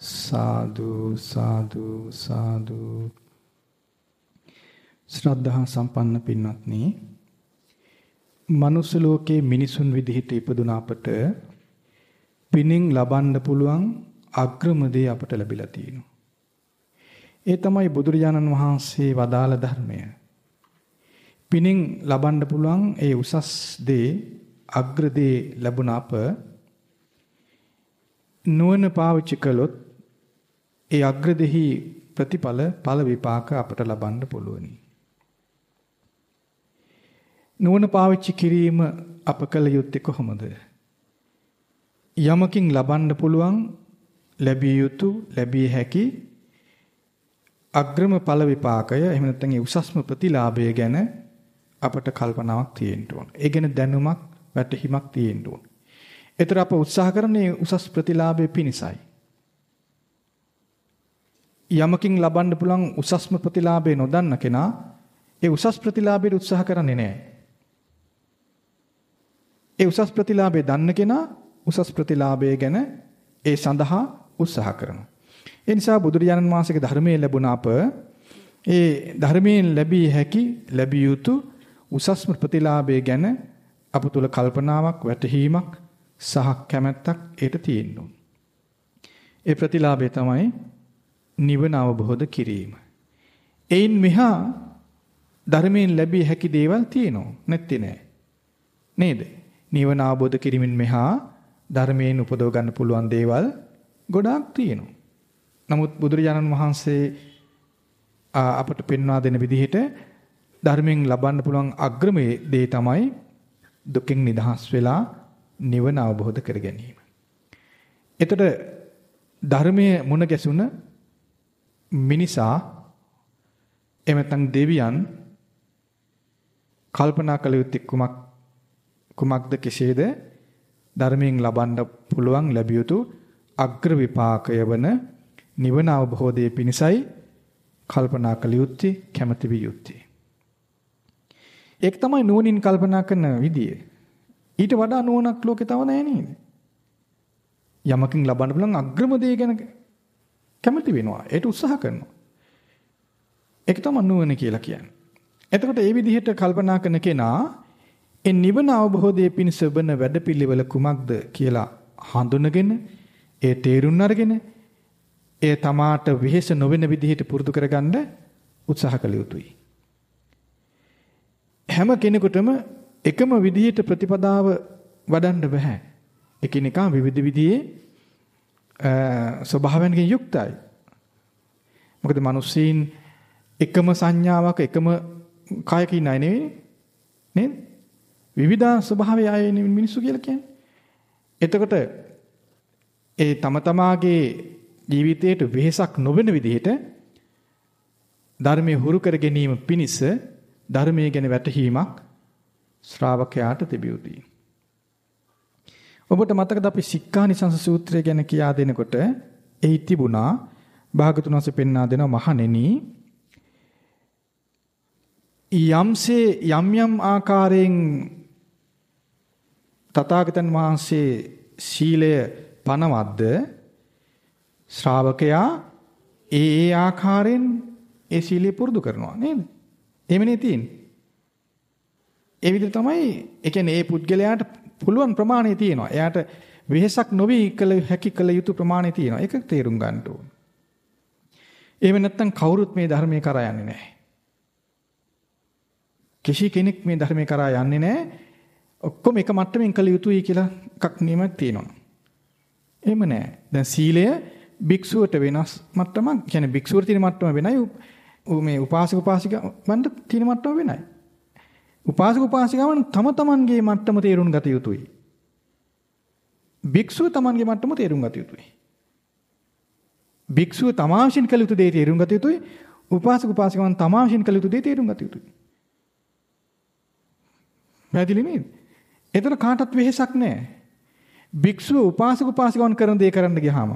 සාදු සාදු සාදු ශ්‍රද්ධා සම්පන්න පින්වත්නි මනුස්ස ලෝකයේ මිනිසුන් විදිහට ඉපදුන අපට පිනින් ලබන්න පුළුවන් අග්‍රම දේ අපට ලැබිලා තියෙනවා. ඒ තමයි බුදුරජාණන් වහන්සේ වදාළ ධර්මය. පිනින් ලබන්න පුළුවන් ඒ උසස් දේ අග්‍ර දේ ලැබුණ අප නුවණ පාවිච්චි කළොත් ඒ අග්‍රදෙහි ප්‍රතිඵල ඵල විපාක අපට ලබන්න පුළුවනි. නුවණ පාවිච්චි කිරීම අප කළ යුත්තේ කොහොමද? යමකින් ලබන්න පුළුවන් ලැබිය යුතු ලැබිය හැකි අග්‍රම ඵල විපාකය එහෙම නැත්නම් ඒ උසස්ම ප්‍රතිලාභය ගැන අපට කල්පනාවක් තියෙන්න ඕන. ඒ ගැන දැනුමක් වැටහිමක් තියෙන්න ඕන. ඒතර අප උත්සාහ කරන්නේ උසස් ප්‍රතිලාභය පිණිසයි. යමකින් ලබන්න පුළුවන් උසස්ම ප්‍රතිලාභය නොදන්න කෙනා ඒ උසස් ප්‍රතිලාභයට උත්සාහ කරන්නේ නැහැ. ඒ උසස් ප්‍රතිලාභය දන්න කෙනා උසස් ප්‍රතිලාභය ගැන ඒ සඳහා උත්සාහ කරනවා. ඒ නිසා බුදුරජාණන් වහන්සේගේ ධර්මයේ ලැබුණ අප ඒ ධර්මයෙන් ලැබිය හැකි ලැබිය යුතු උසස්ම ප්‍රතිලාභය ගැන අප තුල කල්පනාවක් වැටහීමක් සහ කැමැත්තක් ඒට තියෙන්න ඒ ප්‍රතිලාභය තමයි නිවන අවබෝධ කිරීම. එයින් මෙහා ධර්මයෙන් ලැබිය හැකි දේවල් තියෙනවා නැත්තේ නෑ. නේද? නිවන අවබෝධ කිරීමෙන් මෙහා ධර්මයෙන් උපදව ගන්න පුළුවන් දේවල් ගොඩාක් තියෙනවා. නමුත් බුදුරජාණන් වහන්සේ අපට පෙන්වා දෙන විදිහට ධර්මයෙන් ලබන්න පුළුවන් අග්‍රමේ දේ තමයි දුකින් නිදහස් වෙලා නිවන අවබෝධ කර ගැනීම. එතකොට ධර්මයේ මුණ ගැසුණ මිනිසා එමෙතන් දෙවියන් කල්පනා කළ යුත්තේ කුමක් කුමක්ද කෙසේද? ධර්මයෙන් ලබන්න පුළුවන් ලැබිය යුතු අග්‍ර විපාකය වන නිවන අවබෝධයේ පිණිසයි කල්පනා කළ යුත්තේ කැමැති විය යුත්තේ. ඒක තමයි නුවණින් කල්පනා කරන විදිය. ඊට වඩා නුවණක් ලෝකේ තව නැහැ නේද? යමකින් ලබන්න පුළුවන් අග්‍රම දේ ගැන කැමති වෙනවා. ඒට උත්සාහ කරනවා. ඒක තමයි නුවණ කියලා කියන්නේ. එතකොට මේ විදිහට කල්පනා කරන කෙනා ඒ නිවන අවබෝධයේ පිණිස වන වැඩපිළිවෙල කුමක්ද කියලා හඳුනගෙන ඒ තේරුම් අරගෙන ඒ තමාට වෙහෙස නොවන විදිහට පුරුදු කරගන්න උත්සාහ කළ යුතුයි. හැම කෙනෙකුටම එකම විදිහට ප්‍රතිපදාව වඩන්න බෑ. එකිනෙකා විවිධ විදිහේ ස්වභාවයන්ගෙන් යුක්තයි. මොකද මිනිස්සීන් එකම සංඥාවක එකම කායක ඉන්න අය නෙවෙයි නේද? විවිධ ස්වභාවය අය මිනිස්සු කියලා කියන්නේ. එතකොට ඒ තම තමාගේ ජීවිතයට වෙහෙසක් නොවන විදිහට ධර්මයේ හුරු කර ගැනීම පිණිස ධර්මයේ ගැන වැටහීමක් ශ්‍රාවකයාට තිබිය යුතුයි. ඔබට මතකද අපි සික්ඛානිසංස සූත්‍රය ගැන කියා දෙනකොට එහි තිබුණා භාගතුන් වහන්සේ පෙන්වා දෙනවා මහණෙනි යම්සේ යම් යම් ආකාරයෙන් තථාගතයන් වහන්සේ සීලය පනවද්ද ශ්‍රාවකයා ඒ ඒ ආකාරයෙන් ඒ සීලය පුරුදු කරනවා නේද? එහෙමනේ තියෙන්නේ. ඒ විදිහ තමයි ඒ කියන්නේ ඒ පුද්ගලයාට පුළුවන් ප්‍රමාණය තියෙනවා. එයාට වෙහෙසක් නොවි කළ හැකි කළ යුතු ප්‍රමාණය තියෙනවා. ඒක තේරුම් ගන්න ඕන. එහෙම නැත්නම් කවුරුත් මේ ධර්මයේ කරා යන්නේ නැහැ. කිසි කෙනෙක් මේ ධර්මයේ කරා යන්නේ නැහැ. ඔක්කොම එක මට්ටමින් කළ යුතුයි කියලා එකක් නියමයක් තියෙනවා. එහෙම නැහැ. දැන් සීලය භික්ෂුවට වෙනස් මට්ටමක්. කියන්නේ භික්ෂුවට තියෙන මට්ටම වෙනයි. මේ උපාසක උපාසික වන්ට තියෙන මට්ටම වෙනයි. උපාසක උපාසිකාවන් තම තමන්ගේ මට්ටම තේරුම් ගත යුතුයි. භික්ෂුව තමන්ගේ මට්ටම තේරුම් ගත යුතුයි. භික්ෂුව තමාශින් කළ යුතු දේ තේරුම් ගත යුතුයි. උපාසක උපාසිකාවන් තමාශින් කළ යුතු දේ තේරුම් ගත යුතුයි. පැහැදිලි නේද? එතන කාටවත් වෙහෙසක් නැහැ. භික්ෂුව උපාසක උපාසිකාවන් කරන දේ කරන්න ගියාම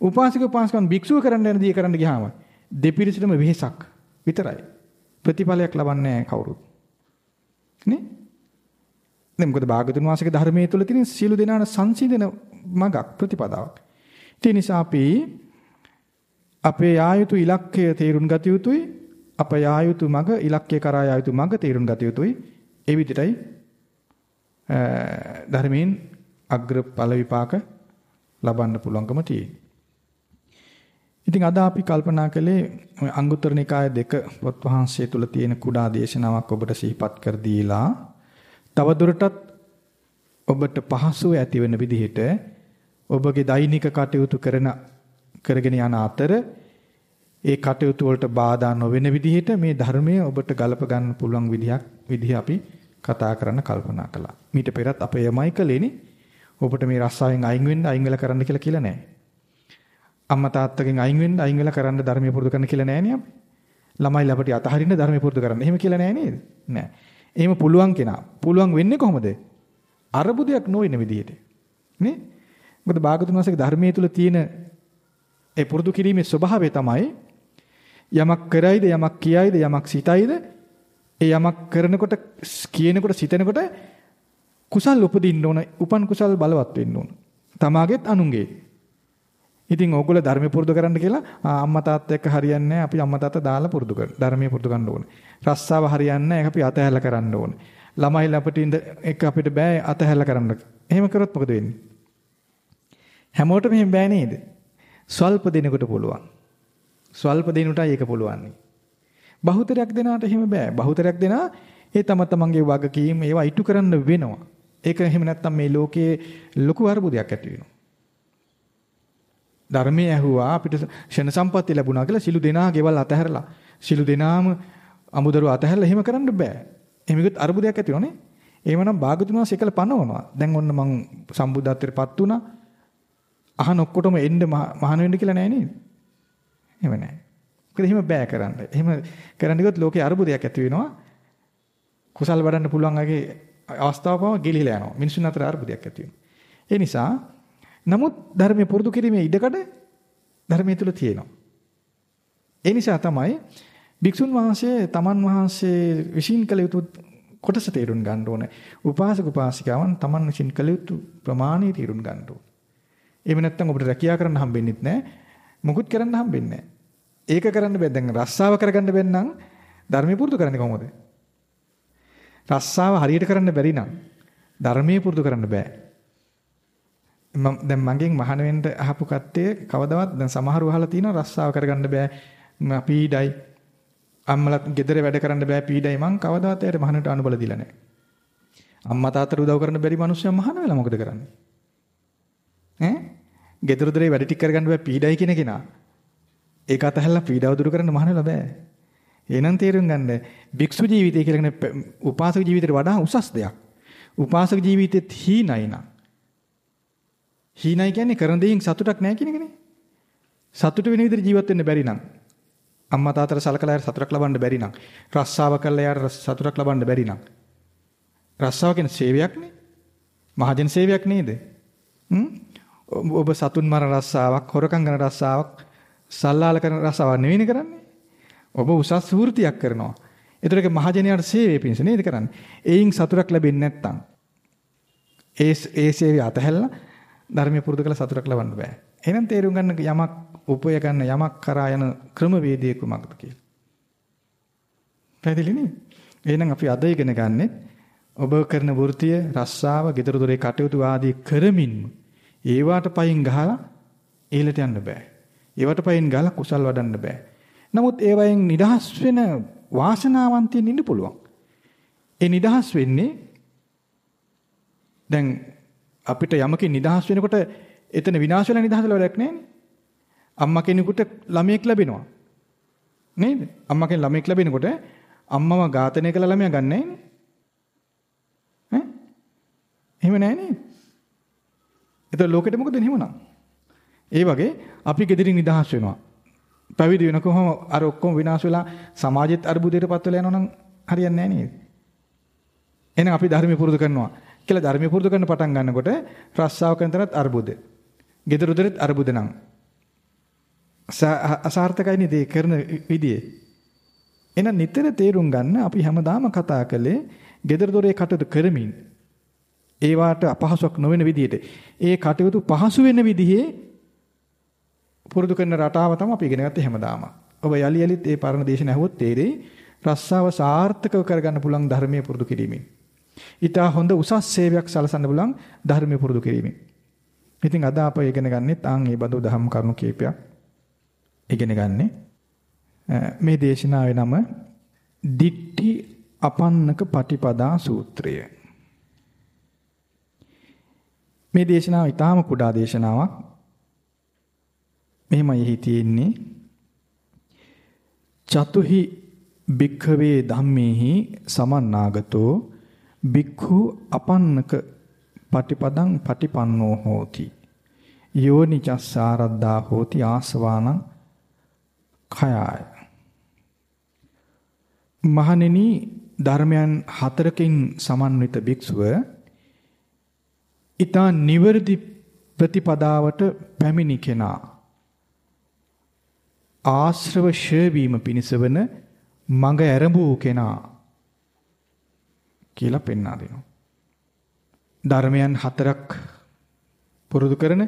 උපාසක උපාසිකාවන් භික්ෂුව කරන්න යන දේ කරන්න ගියාම දෙපිරිසටම වෙහෙසක් විතරයි. ප්‍රතිඵලයක් ලබන්නේ නැහැ කවුරුත්. නේ? දැන් මොකද භාගතුන් වහන්සේගේ ධර්මයේ තුල තියෙන සියලු දෙනාට සංසිඳන මගක් ප්‍රතිපදාවක්. ඒ නිසා අපි අපේ යා යුතු ඉලක්කය තේරුම් ගත යුතුයි. අප යා යුතු මඟ ඉලක්කය කරා යා යුතු මඟ තේරුම් ගත යුතුයි. ඒ විදිහටයි ධර්මයෙන් අග්‍ර ඵල විපාක ලබන්න පුළුවන්කම තියෙන්නේ. ඉතින් අද අපි කල්පනා කළේ අංගුත්තර නිකාය දෙක පොත් වහන්සේ තුල තියෙන කුඩා දේශනාවක් ඔබට සිහිපත් කර දීලා තවදුරටත් ඔබට පහසුව ඇති වෙන විදිහට ඔබගේ දෛනික කටයුතු කරන කරගෙන යන අතර ඒ කටයුතු වලට බාධා නොවන විදිහට මේ ධර්මය ඔබට ගලප ගන්න පුළුවන් විදිහක් විදිහ අපි කතා කරන්න කල්පනා කළා. මීට පෙරත් අපේ යමයි කලේනේ ඔබට මේ රස්සාවෙන් අයින් වෙන්න අයින් වෙලා කරන්න කියලා කියලා නැහැ. අම්මා තාත්තගෙන් අයින් වෙන්න අයින් වෙලා කරන්න ධර්මය පුරුදු කරන්න කියලා නැහැ නේ අපි. ළමයි ලපටි අතහරින්න ධර්මය පුරුදු කරන්න. එහෙම කියලා නැහැ නේද? නැහැ. එහෙම පුළුවන් කෙනා. පුළුවන් වෙන්නේ කොහොමද? අරබුදයක් නොවන විදිහට. නේ? මොකද භාගතුන් වහන්සේගේ ධර්මයේ තුල තියෙන ඒ පුරුදු කිරීමේ ස්වභාවය තමයි යමක් කරයිද යමක් කියයිද යමක් සිතයිද ඒ යමක් කරනකොට කියනකොට සිතනකොට කුසල් උපදින්න ඕන උපන් කුසල් බලවත් වෙන්න ඕන තමාගේත් අනුන්ගේ ඉතින් ඕගොල්ලෝ ධර්ම පුරුදු කරන්න කියලා අම්මා තාත්තා එක්ක හරියන්නේ නැහැ අපි අම්මා තාත්තා දාලා පුරුදු කර ධර්මයේ පුරුදු කරන්න ඕනේ රස්සාව හරියන්නේ නැහැ අපි අතහැරලා කරන්න ඕනේ ළමයි ලපටින් එක අපිට බෑ අතහැරලා කරන්න එහෙම කරොත් මොකද වෙන්නේ හැමෝටම එහෙම බෑ නේද ස්වල්ප දිනකට පුළුවන්. ස්වල්ප දිනුටයි ඒක පුළුවන්. බහුතරයක් දෙනාට එහෙම බෑ. බහුතරයක් දෙනා ඒ තම තමන්ගේ වගකීම් ඒවා ඉටු කරන්න වෙනවා. ඒක එහෙම නැත්තම් මේ ලෝකයේ ලොකු අරුබුදයක් ඇති වෙනවා. ධර්මයේ ඇහුවා අපිට ෂණ සම්පත්තිය ලැබුණා කියලා සිළු දෙනා ගෙවල් අතහැරලා සිළු දෙනාම අමුදරුව අතහැරලා එහෙම කරන්න බෑ. එහෙමකත් අරුබුදයක් ඇති වෙනවනේ. එහෙමනම් භාගතුන් වහන්සේ එකල පනවනවා. දැන් ඔන්න මං සම්බුද්ධත්වයටපත් වුණා. අහන ඔක්කොටම එන්න මහාන වෙන්න කියලා නෑ නේද? එහෙම නෑ. මොකද එහෙම බෑ කරන්න. එහෙම කරන්න ගියොත් ලෝකේ අරුබුදයක් ඇති වෙනවා. කුසල් වඩන්න පුළුවන් අගේ අවස්ථාවකම ගිලිහිලා යනවා. මිනිසුන් අතර අරුබුදයක් ඇති වෙනවා. ඒ නිසා නමුත් ධර්මයේ පුරුදු කිරීමේ ඉඩකඩ ධර්මයේ තුල තියෙනවා. ඒ නිසා තමයි භික්ෂුන් වහන්සේ තමන් වහන්සේ විශ්ින් කළ යුතු කොටස තේරුම් ගන්න ඕනේ. උපාසක උපාසිකාවන් තමන් විශ්ින් කළ යුතු ප්‍රමාණය තේරුම් ගන්න ඕනේ. එහෙම නැත්නම් ඔබට රැකියාව කරන්න හම්බෙන්නෙත් නැහැ. මුකුත් කරන්න හම්බෙන්නේ නැහැ. ඒක කරන්න බෑ. දැන් රස්සාව කරගන්න බැන්නම් ධර්මයේ පුරුදු කරන්නේ කොහොමද? රස්සාව හරියට කරන්න බැරි නම් ධර්මයේ පුරුදු කරන්න බෑ. මම දැන් මගෙන් මහාන වෙන්න අහපු කට්ටිය කවදාවත් දැන් සමහරව අහලා තියෙනවා රස්සාව කරගන්න බෑ. පීඩයි. අම්මලා ගෙදර වැඩ කරන්න බෑ පීඩයි. මං කවදාවත් එයාට මහානට අනුබල දීලා නැහැ. අම්මා තාත්තට උදව් කරන්න බැරි මිනිස්සු මහාන වෙලා මොකද කරන්නේ? ඈ ගෙදර දොරේ වැඩ ටික කරගන්න බෑ පීඩයි කියන කෙනා. ඒක අතහැරලා පීඩාව දුරු කරන්න මහානෙලා බෑ. එහෙනම් තේරුම් ගන්න භික්ෂු ජීවිතය කියලා කියන්නේ උපාසක ජීවිතයට වඩා උසස් දෙයක්. උපාසක ජීවිතෙත් හීනයි නා. හීනයි කියන්නේ කරන දෙයින් සතුටක් නැහැ කියන එකනේ. සතුට වෙන විදිහට ජීවත් වෙන්න බැරි නම් අම්මා තාත්තට සලකලා යාර සතුටක් ලබන්න බැරි නම් රස්සාව කරලා යාර සතුටක් ලබන්න බැරි නම් රස්සාව කියන්නේ සේවයක්නේ. මහජන සේවයක් නේද? හ්ම් ඔබ සතුන් මරන රස්සාවක්, හොරකම් කරන රස්සාවක්, සල්ලාල කරන රස්සාවක් නෙවෙයි කරන්නේ. ඔබ උසස් වෘත්තියක් කරනවා. ඒතරක මහජනයාට සේවය පිණිස නේද කරන්නේ. ඒයින් සතුටක් ලැබෙන්නේ නැත්නම් ඒ ඒ සේවය අතහැරලා ධර්මයේ පුරුදු කරලා සතුටක් ලබන්න බෑ. එහෙනම් තේරුම් ගන්න යමක් උපය ගන්න යමක් කරා යන ක්‍රමවේදය කුමක්ද කියලා. පැහැදිලි නේ? එහෙනම් අපි අද ඉගෙන ගන්නෙ ඔබ කරන වෘත්තිය, රස්සාව, ගෙදර දොරේ කටයුතු ආදී කරමින් ඒවට පයින් ගහලා ඉහළට යන්න බෑ. ඒවට පයින් ගහලා කුසල් වඩන්න බෑ. නමුත් ඒවයෙන් නිදහස් වෙන වාසනාවන්තයින් ඉන්න පුළුවන්. ඒ නිදහස් වෙන්නේ දැන් අපිට යමකින් නිදහස් වෙනකොට එතන විනාශ වෙලා නිදහස් වෙලා වැඩක් නැහැ අම්මා කෙනෙකුට ළමයෙක් ලැබෙනවා. නේද? අම්මා කෙනෙක් ළමයෙක් ලැබෙනකොට අම්මව ඝාතනය කළ ළමයා ගන්නෑ නේ. ඈ? එහෙම නැහැ නේද? එතකොට ලෝකෙට මොකද එහෙමනම්? ඒ වගේ අපි gedirin නිදහස් වෙනවා. පැවිදි වෙනකොම අර ඔක්කොම විනාශ වෙලා සමාජෙත් අර්බුදයටපත් වෙලා යනවා නම් හරියන්නේ නැහැ නේද? එහෙනම් අපි ධර්මය පුරුදු කරනවා. කියලා ධර්මය පුරුදු කරන පටන් ගන්නකොට රස්සාව කරන තරත් අර්බුද. gedara udaret අර්බුද නම් අසාර්ථකයි නේද කරන විදිය. එහෙනම් නිතර තේරුම් ගන්න අපි හැමදාම කතා කළේ gedara dore කටයුතු කරමින් ඒවාට අපහසුයක් නොවන විදිහට ඒ කටයුතු පහසු වෙන විදිහේ පුරුදු කරන රටාව තමයි අපි ඉගෙන ගත්තේ හැමදාම. ඔබ යලි යලිත් ඒ පරණ දේශන ඇහුවොත් තේරෙයි රස්සාව සාර්ථකව කරගන්න පුළුවන් ධර්මයේ පුරුදු කිරීමෙන්. ඊට හොඳ උසස් සේවයක් සලසන්න පුළුවන් ධර්මයේ පුරුදු කිරීමෙන්. ඉතින් අද අප ඉගෙන ගන්නෙත් ආන් මේ බඳු දහම් කරුණු කීපයක් ඉගෙන ගන්නේ. මේ දේශනාවේ නම දිට්ටි අපන්නක පටිපදා සූත්‍රය. මේ දේශනාව ඊටාම කුඩා දේශනාවක්. මෙහෙමයි එහි තියෙන්නේ. චතුහි භික්ඛවේ ධම්මේහි සමන්නාගතෝ භික්ඛු අපන්නක පටිපදං පටිපන්නෝ හෝති. යෝනිචස්සාරද්දා හෝති ආසවානං khයාය. මහණෙනි ධර්මයන් හතරකින් සමන්විත භික්ෂුව ඊතා නිවර්දි ප්‍රතිපදාවට පැමිණි කෙනා ආශ්‍රව ෂේවීම පිණිස වන මඟ ඇරඹූ කෙනා කියලා පෙන්වා දෙනවා. ධර්මයන් හතරක් පුරුදු කරන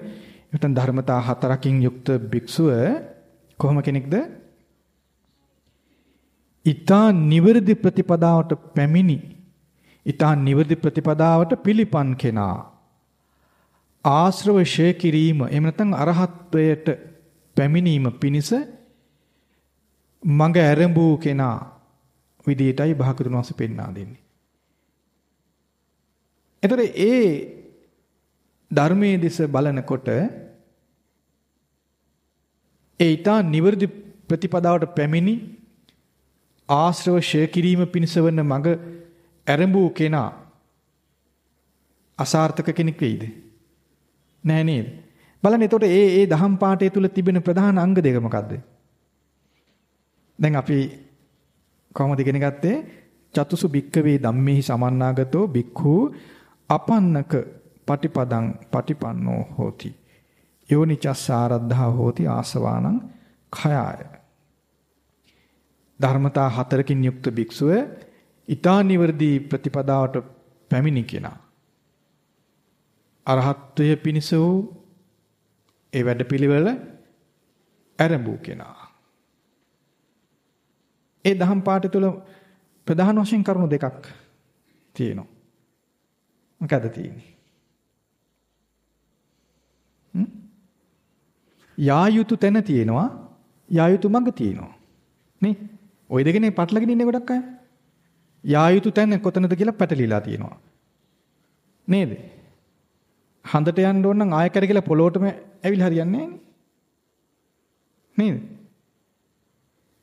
නැත්නම් ධර්මතා හතරකින් යුක්ත භික්ෂුව කොහොම කෙනෙක්ද? ඊතා නිවර්දි ප්‍රතිපදාවට පැමිණි ඊතා නිවර්දි ප්‍රතිපදාවට පිළිපන් කෙනා ආශ්‍රව ෂේ කිරීම එහෙම නැත්නම් අරහත්වයට පැමිණීම පිණිස මඟ ඇරඹූ කෙනා විදියටයි භාගතුන් වහන්සේ පෙන්වා දෙන්නේ. එතකොට ඒ ධර්මයේ දෙස බලනකොට ඒ ඊටා නිවර්දි ප්‍රතිපදාවට පැමිණි ආශ්‍රව ෂය කිරීම පිණිස වන මඟ ඇරඹූ කෙනා අසාර්ථක කෙනෙක් වෙයිද? නෑ නේද? බලන්න එතකොට ඒ ඒ දහම් පාඨය තුල තිබෙන ප්‍රධාන අංග දෙක මොකද්ද? දැන් අපි කොහොමද ඉගෙන ගත්තේ? චතුසු භික්කවේ ධම්මේහි සමන්නාගතෝ භික්ඛු අපන්නක පටිපදං පටිපන්නෝ හෝති. යෝනිචස්සාරද්ධා හෝති ආසවානං khයාය. ධර්මතා හතරකින් යුක්ත භික්ෂුව ඊතා නිවර්දී ප්‍රතිපදාවට පැමිණි කෙනා. අරහත්ත්වය පිණිස වූ ඒ වැඩපිළිවෙල ආරම්භු කෙනා. ඒ දහම් පාඨය තුළ ප්‍රධාන වශයෙන් කරුණු දෙකක් තියෙනවා. මොකද තියෙන්නේ? යා යුතු තැන තියෙනවා යා යුතු මඟ තියෙනවා. නේ? ওই දෙකනේ පටලගෙන ඉන්නේ ගොඩක් අය. යා යුතු තැන කොතනද කියලා පැටලිලා තියෙනවා. නේද? හඳට යන්න ඕන නම් ආය කරගිලා පොළොවටම ඇවිල්ලා හරියන්නේ නේද?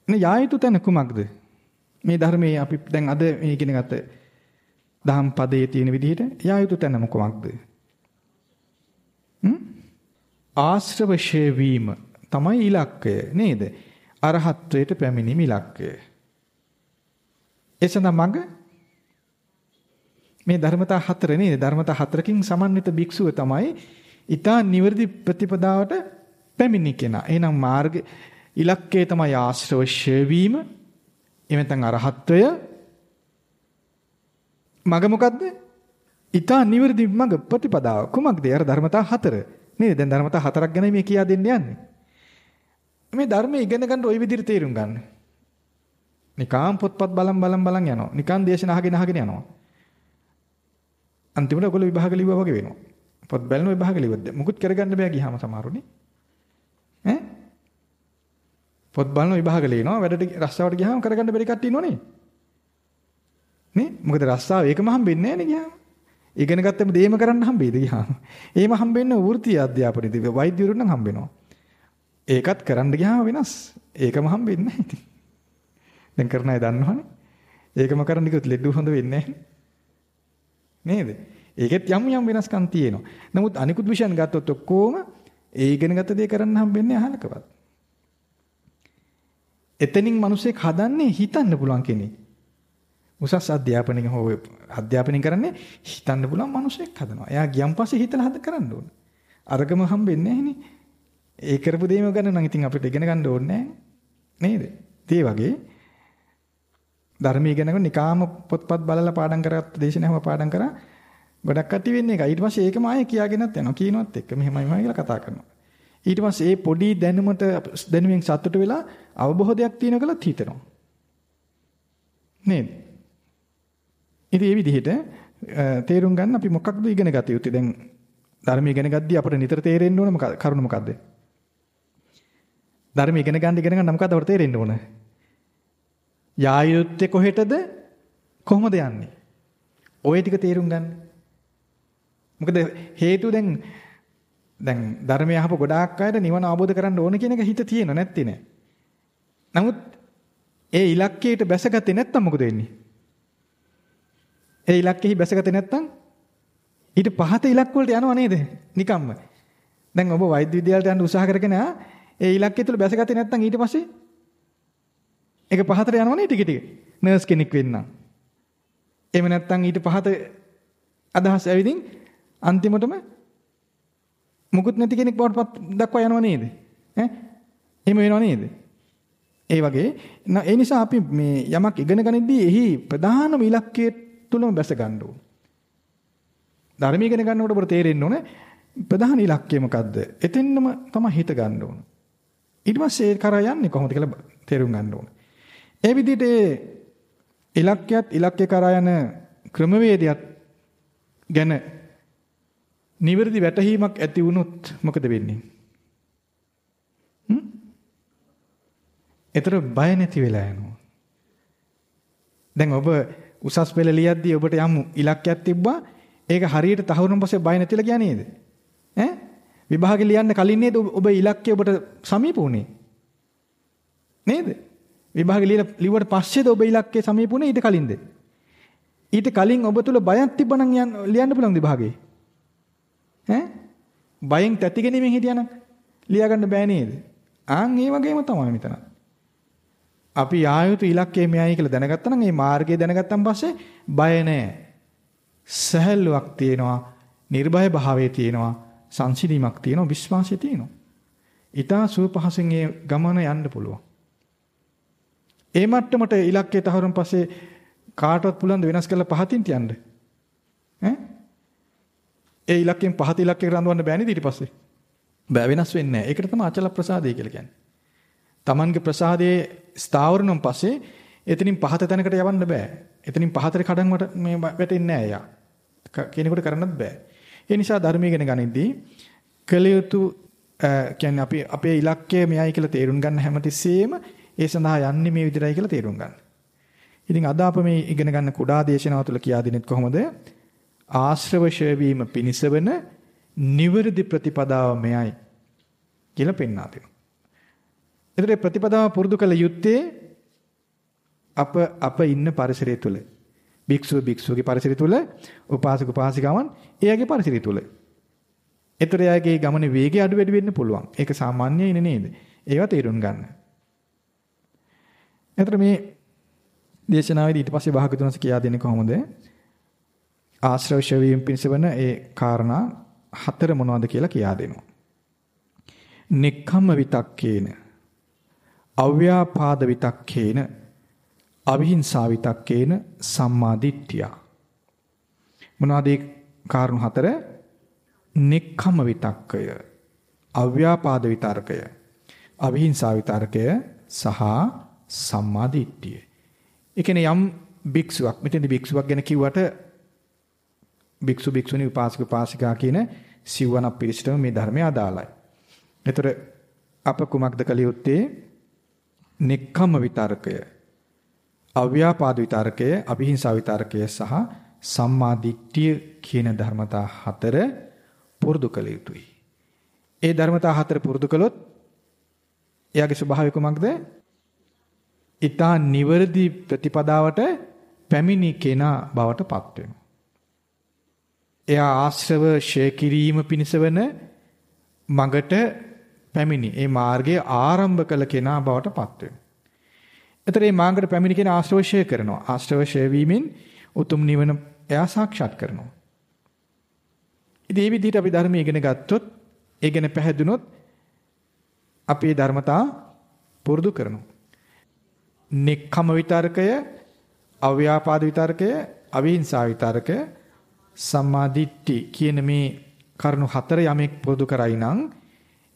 නේ යා යුතු තැන කුමක්ද? මේ ධර්මයේ අපි දැන් අද මේ ඉගෙන ගත්ත දහම් පදයේ තියෙන විදිහට යා යුතු තැන මොකක්ද හ්ම් ආශ්‍රවශය වීම තමයි ඉලක්කය නේද? අරහත්ත්වයට පැමිණීම ඉලක්කය. එසඳ මඟ මේ ධර්මතා හතර නේද? ධර්මතා හතරකින් සමන්විත භික්ෂුව තමයි ඊතා නිවර්දි ප්‍රතිපදාවට පැමිණි කෙනා. එහෙනම් මාර්ග ඉලක්කය තමයි ආශ්‍රවශය වීම. එමෙතන් අරහත්ත්වය මඟ මොකද්ද? ඊතා නිවර්දි මඟ ප්‍රතිපදාව. කුමක්ද? අර ධර්මතා හතර. නේද? දැන් ධර්මතා හතරක් ගැන මේ කියා දෙන්න යන්නේ. මේ ධර්මයේ ඉගෙන ගන්න ওই විදිහට තේරුම් ගන්න. නිකාම් පොත්පත් බලන් බලන් බලන් යනවා. නිකන් දේශන අහගෙන අහගෙන යනවා. අන්තිමට ඔයගොල්ලෝ විභාග ලිව්වා වගේ වෙනවා. පොත් බලන විභාග ලිව්වද? මුකුත් කරගන්න බෑ ගියාම සමහරුනේ. ඈ? පොත් බලන විභාග ලියනවා. වැඩට රස්සාවට ගියාම කරගන්න බැරි කට්ටිය ඉන්නෝනේ. නේ? මොකද රස්සාව ඒකම හම්බෙන්නේ නැහැ නේ ගියාම. ඉගෙන ගත්තම දේම කරන්න හම්බෙයිද ගියාම. එහෙම හම්බෙන්න වෘත්ති අධ්‍යාපනයේදී වෛද්‍යවරුන් නම් හම්බෙනවා. ඒකත් කරන්න ගියාම වෙනස්. ඒකම හම්බෙන්නේ නැහැ ඉතින්. දැන් කරන අය දන්නවනේ. ඒකම කරන්න ගියොත් ලෙඩ හොඳ වෙන්නේ නේද? ඒකෙත් යම් යම් වෙනස්කම් තියෙනවා. නමුත් අනිකුත් විෂයන් ගත්තොත් ඔක්කොම ඒ ඉගෙන ගත්ත දේ කරන්න හම්බෙන්නේ අහලකවත්. එතනින් මිනිස්සෙක් හදන්නේ හිතන්න පුළුවන් කෙනෙක්. උසස් අධ්‍යාපනයෙන් හෝ අධ්‍යාපනය කරන්නේ හිතන්න පුළුවන් මිනිසෙක් හදනවා. එයා ගියන් පස්සේ හිතලා හද කරන්න ඕන. අරගම හම්බෙන්නේ නැහනේ. ඒ කරපු දේම ගන්න නම් ඉතින් අපිට ඉගෙන ගන්න ඕනේ නේද? ඒ වගේ ධර්මයේ ඉගෙනගෙන නිකාම පොත්පත් බලලා පාඩම් කරගත්ත දේශනාවම පාඩම් කරා ගොඩක් කටි වෙන්නේ එක. ඊට පස්සේ ඒකම ආයේ කියාගෙනත් යනවා. කියනවත් එක්ක මෙහෙමයි මෙහෙමයි කියලා කතා කරනවා. ඊට පස්සේ ඒ පොඩි දැනුමට දැනුමින් සතුට වෙලා අවබෝධයක් තියෙන කියලා හිතනවා. නේද? ඉතින් මේ විදිහට තේරුම් ගන්න අපි මොකක්ද ඉගෙන ගත යුත්තේ? දැන් ධර්ම ඉගෙන ගද්දී අපිට නිතර තේරෙන්න ඕන මොකද? කරුණ මොකද්ද? ධර්ම ඉගෙන ගන්න ඉගෙන ගන්න මොකද්ද අපිට තේරෙන්න ඕන? යායුත්තේ කොහෙටද? කොහොමද යන්නේ? ওই ටික තේරුම් ගන්න. මොකද හේතුව දැන් දැන් ධර්මය අහපු ගොඩාක් අයට නිවන අවබෝධ කරගන්න ඕන කියන එක හිත තියෙන නැත්තේ නෑ. නමුත් ඒ ඉලක්කයට බැසගත්තේ නැත්තම් මොකද වෙන්නේ? ඒ ඉලක්කෙහි බැසගත්තේ නැත්තම් ඊට පහත ඉලක්ක වලට යනව නේද? නිකම්ම. දැන් ඔබ වෛද්‍ය විද්‍යාලයට යන්න උත්සාහ කරගෙන ඒ ඉලක්කය තුල බැසගත්තේ නැත්තම් ඊට පස්සේ ඒක පහතට යනවනේ ටික ටික. නර්ස් කෙනෙක් වෙන්නම්. එහෙම නැත්තම් ඊට පහත අදහස් ඇවිදින් අන්තිමටම මුකුත් නැති කෙනෙක් බවට දක්වා යනව නේද? ඈ? එහෙම වෙනව නේද? ඒ වගේ ඒ නිසා අපි මේ යමක් ඉගෙන ගනිද්දී එහි ප්‍රධානම ඉලක්කය තුලම බැස ගන්න ඕන. ධර්ම ඉගෙන ගන්නකොට ඔබට තේරෙන්න ඕනේ ප්‍රධාන ඉලක්කය මොකද්ද? එතෙන්නම තමයි හිත ගන්න ඕන. ඊට පස්සේ ඒ කරා යන්නේ කොහොමද කියලා තේරුම් ගන්න ඕන. ඒ විදිහට ඉලක්කයත් ඉලක්කය කරා යන ක්‍රමවේදයක් ගැන නිවැරදි වැටහීමක් ඇති වුණොත් මොකද වෙන්නේ? හ්ම්? ඒතර බය නැති වෙලා යනවා. දැන් ඔබ උසස් පෙළ ලියද්දී ඔබට යම් ඉලක්කයක් තිබ්බා ඒක හරියට තහවුරුම් පස්සේ බය නැතිලා ගියා නේද? ඈ විභාගෙ ලියන්න කලින් නේද ඔබ ඉලක්කය ඔබට සමීප වුණේ? නේද? විභාගෙ ලියලා ලිව්වට පස්සේද ඔබ ඉලක්කේ සමීප වුණේ ඊට කලින්ද? ඊට කලින් ඔබ තුල බයක් තිබ්බනම් ලියන්න පුළුවන් විභාගේ. ඈ බයෙන් තැති ගැනීමෙන් හිටියානම් ලියා ගන්න බෑ නේද? ආන් ඒ වගේම තමයි මෙතන. අපි ආයුතු ඉලක්කය මෙයයි කියලා දැනගත්තා නම් ඒ මාර්ගය දැනගත්තන් පස්සේ බය නැහැ. සහැල්ලුවක් තියෙනවා, නිර්භය භාවයේ තියෙනවා, සංසිඳීමක් තියෙනවා, විශ්වාසය තියෙනවා. ඊටා සුව පහසෙන් ඒ ගමන යන්න පුළුවන්. ඒ මට්ටමට ඉලක්කය තහවුරුන් පස්සේ කාටවත් පුළුවන් වෙනස් කරලා පහතින් තියන්න. ඈ? ඒ ඉලක්කයෙන් පහත ඉලක්කයකට රඳවන්න බෑ නේද ඊට පස්සේ? බෑ වෙනස් වෙන්නේ නැහැ. ඒකට තමයි අචල ප්‍රසාදය කියලා කියන්නේ. Tamange ප්‍රසාදයේ ස්ථාවරණම් පස්සේ එතනින් පහත තැනකට යවන්න බෑ. එතනින් පහතට කඩන් වට මේ වැටෙන්නේ නැහැ යා. කෙනෙකුට කරන්නත් බෑ. ඒ නිසා ධර්මයේ ඉගෙන ගනිද්දී කළ යුතු කියන්නේ අපි අපේ ඉලක්කය මෙයයි කියලා තේරුම් ගන්න හැමතිස්සෙම ඒ සඳහා යන්නේ මේ විදිහටයි කියලා තේරුම් ගන්න. ඉතින් අද අප මේ ඉගෙන ගන්න කුඩා දේශනාව තුළ කියා දෙනෙත් කොහොමද? ආශ්‍රව ශේවීම පිනිසවන නිවර්දි ප්‍රතිපදාව මෙයයි කියලා පෙන්වා දෙනවා. ඒතර ප්‍රතිපදාව පුරුදු කළ යුත්තේ අප අප ඉන්න පරිසරය තුල. භික්ෂුව භික්ෂුවගේ පරිසරය තුල, උපාසක උපාසිකාවන් එයාගේ පරිසරය තුල. ඒතර එයාගේ ගමනේ වේගය අඩු වැඩි වෙන්න පුළුවන්. ඒක සාමාන්‍යයි නේද? ඒවා තේරුම් ගන්න. ඒතර මේ දේශනාවේදී ඊට පස්සේ භාගතුන්ස කියා දෙන්නේ කොහොමද? ආශ්‍රව ශවීම් පිණිස වන ඒ කාරණා හතර මොනවද කියලා කියා දෙනවා. නික්ඛම්ම විතක්කේන අව්‍යාපාද විතක්කේන අවිහිංසා විතක්කේන සම්මා දිට්ඨිය. මොනවද ඒ කාරණු හතර? නික්ඛම්ම විතක්කය, අව්‍යාපාද විතර්කය, අවිහිංසා විතර්කය සහ සම්මා දිට්ඨිය. ඒ කියන්නේ යම් භික්ෂුවක් මෙතෙන්දි භික්ෂුවක් ගැන කිව්වට භික්ෂු භික්ෂුණී උපාසක උපාසිකා කියන සිව්වන පිරිසටම මේ ධර්මය අදාළයි. ඒතර අප කුමක්ද කළ යුත්තේ? නික්කම්ම විතරකය, අව්‍යාපාද විතරකය, අභිහිංසා විතරකය සහ සම්මා දිට්ඨිය කියන ධර්මතා හතර පුරුදු කළ යුතුයි. ඒ ධර්මතා හතර පුරුදු කළොත් එයාගේ ස්වභාවය කුමක්ද? ඊතා නිවර්දි ප්‍රතිපදාවට පැමිණි කෙනා බවට පත් වෙනවා. එයා ආශ්‍රව ෂේ කිරීම පිණිස වන මගට පැමිණි. ඒ මාර්ගය ආරම්භ කළ කෙනා බවට පත් වෙනවා. එතකොට මේ මාර්ගයට පැමිණි කෙනා ආශ්‍රව ෂේ කරනවා. ආශ්‍රව ෂේ වීමෙන් උතුම් නිවන එයා සාක්ෂාත් කරනවා. ඉතින් මේ විදිහට අපි ධර්මය ඉගෙන ගත්තොත්, ඒ ගැන පැහැදුනොත් අපේ ධර්මතා පුරුදු කරනවා. නික්කම විතරකය, අව්‍යාපාද විතරකය, අවිහිංසා විතරකය සම්මාදිට්ඨි කියන මේ කරුණු හතර යමෙක් පුරුදු කරයි නම්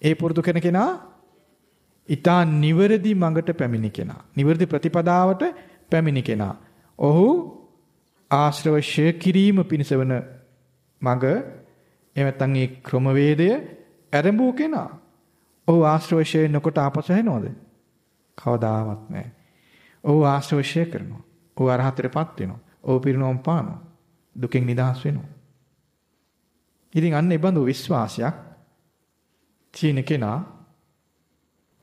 ඒ පුරුදු කරන කෙනා ඊතා නිවැරදි මඟට පැමිණි කෙනා. නිවැරදි ප්‍රතිපදාවට පැමිණි කෙනා. ඔහු ආශ්‍රව ෂය කිරීම පිණිස වන මඟ එහෙම නැත්නම් ඒ ක්‍රමවේදය ආරම්භු කෙනා. ඔහු ආශ්‍රව ෂය නොකොට ආපසු හැනවද? කවදාවත් නැහැ. ඔහු ආශ්‍රව ෂය කරනවා. ඔහු අරහතරපත් වෙනවා. ඔහු පිරිනොම් පානවා. දුකෙන් නිදහස් වෙනවා. ඉතින් අන්න ඒ බඳු විශ්වාසයක් තියෙන කෙනා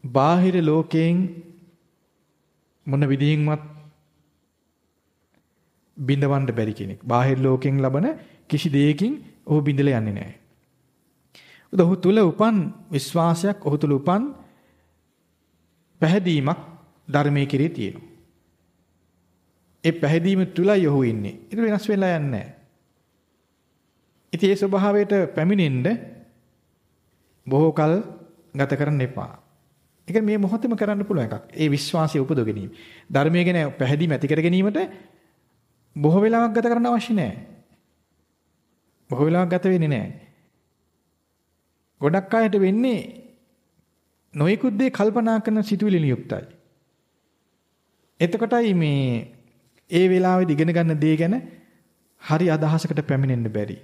බාහිර ලෝකයෙන් මොන විදිහින්වත් බිඳවන්න බැරි කෙනෙක්. බාහිර ලෝකයෙන් ලබන කිසි දෙයකින් ඔහු බිඳලා යන්නේ නැහැ. ඔහු තුල උපන් විශ්වාසයක් ඔහු තුල උපන් පැහැදීමක් ධර්මයේ කිරේ තියෙනවා. ඒ පැහැදීම තුලයි ඔහු ඉන්නේ. ඒක වෙනස් වෙලා යන්නේ නැහැ. ඉතින් ඒ ස්වභාවයට පැමිණෙන්න බොහෝ කල ගත කරන්න එපා. ඒක මේ මොහොතේම කරන්න පුළුවන් එකක්. ඒ විශ්වාසය උපදව ගැනීම. ධර්මයේ ගැන පැහැදීම ඇති කර ගැනීමට බොහෝ වෙලාවක් ගත කරන්න අවශ්‍ය නැහැ. බොහෝ වෙලාවක් ගත වෙන්නේ නැහැ. ගොඩක් අයට වෙන්නේ නොයෙකුත් දේ කල්පනා කරන සිතුවිලි නියුක්තයි. එතකොටයි මේ ඒ වෙලාවේදී ඉගෙන ගන්න දේ ගැන හරි අදහසකට පැමිණෙන්න බැරි.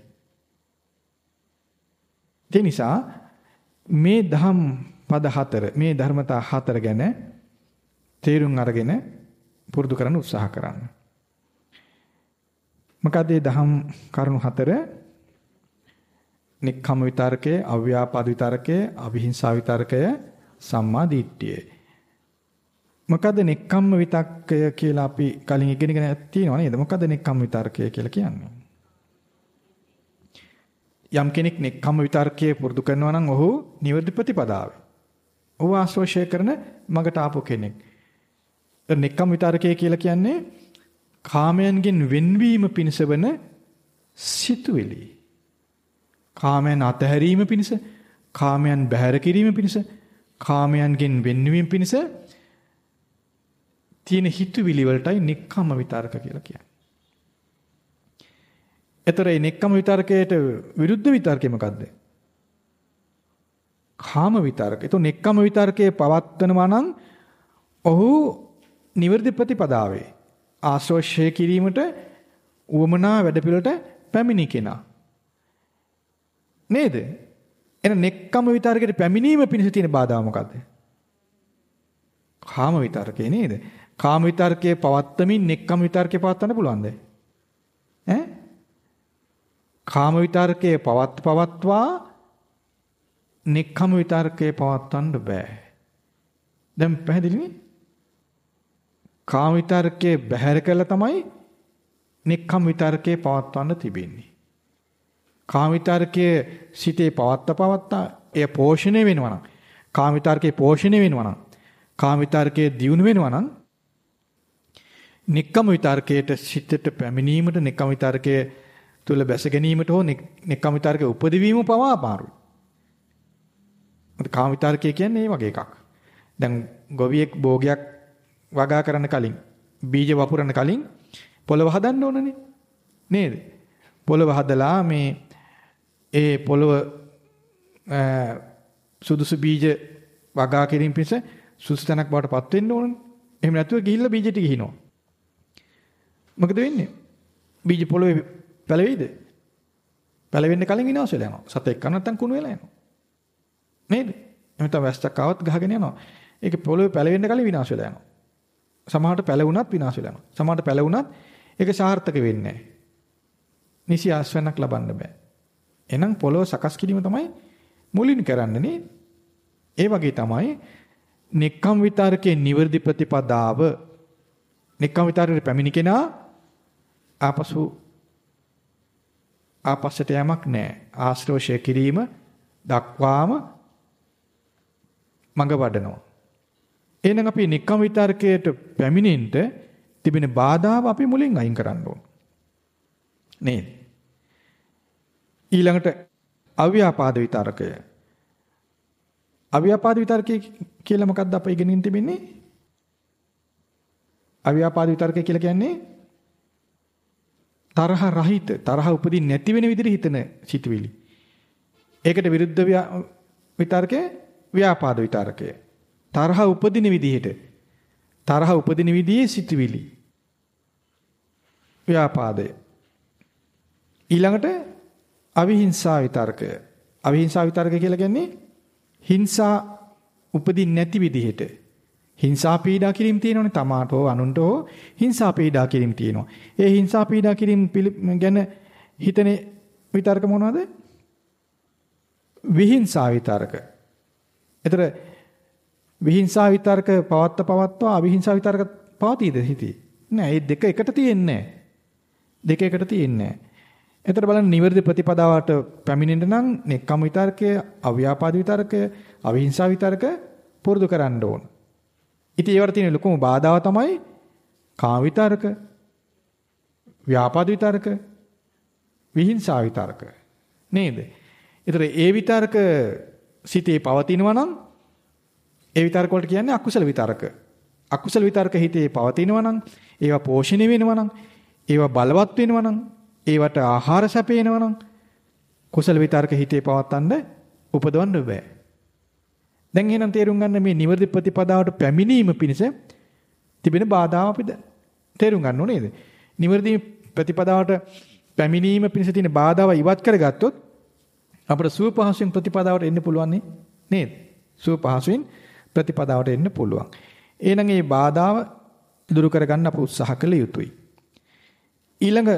ඒ නිසා මේ දහම් පද හතර මේ ධර්මතා හතර ගැන තේරුම් අරගෙන පුරුදු කරන්න උත්සාහ කරන්න. මොකද මේ දහම් කරුණු හතර නික්කම විතරකය, අව්‍යාපාද විතරකය, අවිහිංසා විතරකය, සම්මා දිට්ඨිය. මොකද නික්කම්ම විතක්කය කියලා අපි කලින් ඉගෙනගෙන තියෙනවා නේද? මොකද නික්කම් විතරකය කියලා කියන්නේ? යම් කෙනෙක් නෙක්ඛම් විතර්කයේ පුරුදු කරනවා නම් ඔහු නිවර්ති ප්‍රතිපදාවේ. ඔහු ආශ්‍රෝෂය කරන මගට ආපු කෙනෙක්. නෙක්ඛම් විතර්කය කියලා කියන්නේ කාමයන්ගෙන් වෙන්වීම පිණිස වන සිතුවිලි. කාමයන් අතහැරීම පිණිස, කාමයන් බැහැර කිරීම පිණිස, කාමයන්ගෙන් වෙන්වීම පිණිස තියෙන හිතුවිලි වලටයි නෙක්ඛම් විතර්ක කියලා කියන්නේ. එතර මේ නෙක්කම විතර්කයට විරුද්ධ විතර්කය මොකද්ද? කාම විතර්ක. ඒතො නෙක්කම විතර්කයේ පවත්වනවා නම් ඔහු නිවර්දි ප්‍රතිපදාවේ ආශ්‍රෝෂය කිරීමට උවමනා වැඩපිළිවෙලට පැමිණි කෙනා. නේද? එන නෙක්කම විතර්කයට පැමිණීම පිණිස තියෙන බාධා මොකද්ද? කාම විතර්කේ නේද? කාම විතර්කයේ පවත්තමින් නෙක්කම විතර්කේ පවත්වන්න පුළුවන්ද? ඈ කාම විතර්කයේ පවත් පවත්වා නික්කම විතර්කයේ පවත්වන්න බෑ. දැන් පැහැදිලිනේ? කාම විතර්කයේ බැහැර කළා තමයි නික්කම විතර්කයේ පවත්වන්න තිබෙන්නේ. කාම විතර්කයේ සිතේ පවත්ත පවත්තා එය පෝෂණය වෙනවා නම් කාම විතර්කයේ පෝෂණය වෙනවා නම් කාම විතර්කයේ දියුණු වෙනවා නම් නික්කම විතර්කයට සිතට පැමිණීමට නික්කම විතර්කයේ තුල බැස ගැනීමට හෝ නෙක්ඛම් විතරකේ උපදවීම පවා අමාරුයි. කාම විතරකේ කියන්නේ මේ වගේ එකක්. දැන් ගොවියෙක් භෝගයක් වගා කරන්න කලින් බීජ වපුරන කලින් පොළව හදන්න ඕනනේ. නේද? පොළව හදලා මේ ඒ පොළව සුදුසු බීජ වගා කිරීම පිණිස සුදුසු තැනක් බවට පත් වෙන්න ඕනනේ. එහෙම නැතුව ගිහිල්ලා බීජ ටික ගිහිනවා. මොකද වෙන්නේ? බීජ පොළවේ පැලෙයිද? පැලෙන්න කලින් විනාශ වෙලා යනවා. සතෙක් කන නැත්තම් කුණු වෙලා යනවා. නේද? එහෙනම් වැස්සක් ආවත් ගහගෙන යනවා. ඒක පොළොවේ පැලෙන්න කලින් විනාශ වෙලා යනවා. සමහරට පැලුණත් විනාශ වෙලා යනවා. සමහරට පැලුණත් ඒක සාර්ථක වෙන්නේ නැහැ. නිසි ආස්වැන්නක් ලබන්න බෑ. එහෙනම් පොළොව සකස් කිරීම තමයි මුලින් කරන්නේ නේ. ඒ වගේ තමයි නික්කම් විතරකේ නිවර්දි ප්‍රතිපදාව නික්කම් විතරේ පැමිණි කෙනා ආපසු ආපස්සට යamak නැහැ. ආශ්‍රෝෂය කිරීම දක්වාම මඟ වඩනවා. එහෙනම් අපි නික්කම විතර්කයට පැමිණෙන්න තිබෙන බාධාව අපි මුලින් අයින් කරන්න ඕන. නේද? ඊළඟට අව්‍යාපාද විතර්කය. අව්‍යාපාද විතර්කය කියලා මොකක්ද අප ඉගෙනින් තිබෙන්නේ? අව්‍යාපාද විතර්කය කියලා කියන්නේ තරහ රහිත තරහ උපදින්නේ නැති වෙන විදිහට හිතන සිතුවිලි. ඒකට විරුද්ධ විතර්කය ව්‍යාපාද විතර්කය. තරහ උපදින විදිහට තරහ උපදින විදිහේ සිතුවිලි. ව්‍යාපාදය. ඊළඟට අවිහිංසා විතර්කය. අවිහිංසා විතර්ක කියලා කියන්නේ හිංසා උපදින්නේ නැති විදිහට හිංසා පීඩා කිරීම තියෙනවනේ තමාට හෝ අනුන්ට හෝ හිංසා පීඩා කිරීම තියෙනවා. ඒ හිංසා පීඩා කිරීම ගැන හිතනේ විතර්ක මොනවද? විහිංසා විතර්ක. ඒතර විහිංසා විතර්ක පවත්ත පවත්වා අවිහිංසා විතර්ක පවතීද හිතේ? නෑ, මේ දෙක එකට තියෙන්නේ නෑ. දෙක එකට තියෙන්නේ නෑ. එතකොට බලන්න නිවැරදි ප්‍රතිපදාවට පැමිණෙන්න නම් නෙක්කම් විතර්කය, අව්‍යාපාද විතර්කය, අවිහිංසා විතර්ක පුරුදු කරන්න ඕන. ඉතින් ඒවට තියෙන ලොකුම බාධාව තමයි කාම විතර්ක, ව්‍යාපාද විතර්ක, විහිංසා විතර්ක. නේද? ඒතර ඒ විතර්ක සිතේ පවතිනවා නම් ඒ විතර්ක වලට කියන්නේ අකුසල විතර්ක. අකුසල විතර්ක හිතේ පවතිනවා නම් ඒවා පෝෂණය වෙනවා නම් ඒවා බලවත් වෙනවා නම් ඒවට ආහාර සැපේනවා නම් කුසල විතර්ක හිතේ පවත්තන්න උපදවන්න බෑ. දැන් එහෙනම් තේරුම් ගන්න මේ නිවර්දි ප්‍රතිපදාවට පැමිණීම පිණිස තිබෙන බාධාව අපිට තේරුම් ගන්න ඕනේ නේද? නිවර්දි ප්‍රතිපදාවට පැමිණීම පිණිස තියෙන බාධාව ඉවත් කරගත්තොත් අපිට සුව පහසුවෙන් ප්‍රතිපදාවට එන්න පුළුවන් නේද? සුව පහසුවෙන් ප්‍රතිපදාවට එන්න පුළුවන්. එහෙනම් මේ බාධාව දුරු කරගන්න අප උත්සාහ කළ යුතුයි. ඊළඟ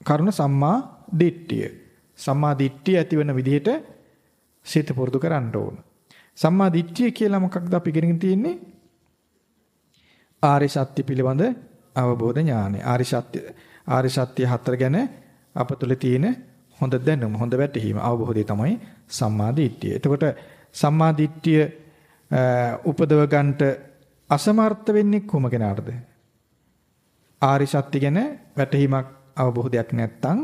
කරුණ සම්මා දිට්ඨිය. සම්මා දිට්ඨිය ඇති වෙන විදිහට සිත පුරුදු කරන්න ඕන. සම්මා දිට්ඨිය කියලා මොකක්ද අපි ඉගෙනගෙන තියෙන්නේ? ආර්ය සත්‍ය පිළිබඳ අවබෝධ ඥානය. ආර්ය සත්‍ය ආර්ය සත්‍ය හතර ගැන අප තුළ තියෙන හොඳ දැනුම, හොඳ වැටහීම, අවබෝධය තමයි සම්මා දිට්ඨිය. එතකොට සම්මා දිට්ඨිය උපදව ගන්නට අසමර්ථ වෙන්නේ කොම කෙනාටද? ආරි සත්‍ය ගැන වැටහීමක් අවබෝධයක් නැත්නම්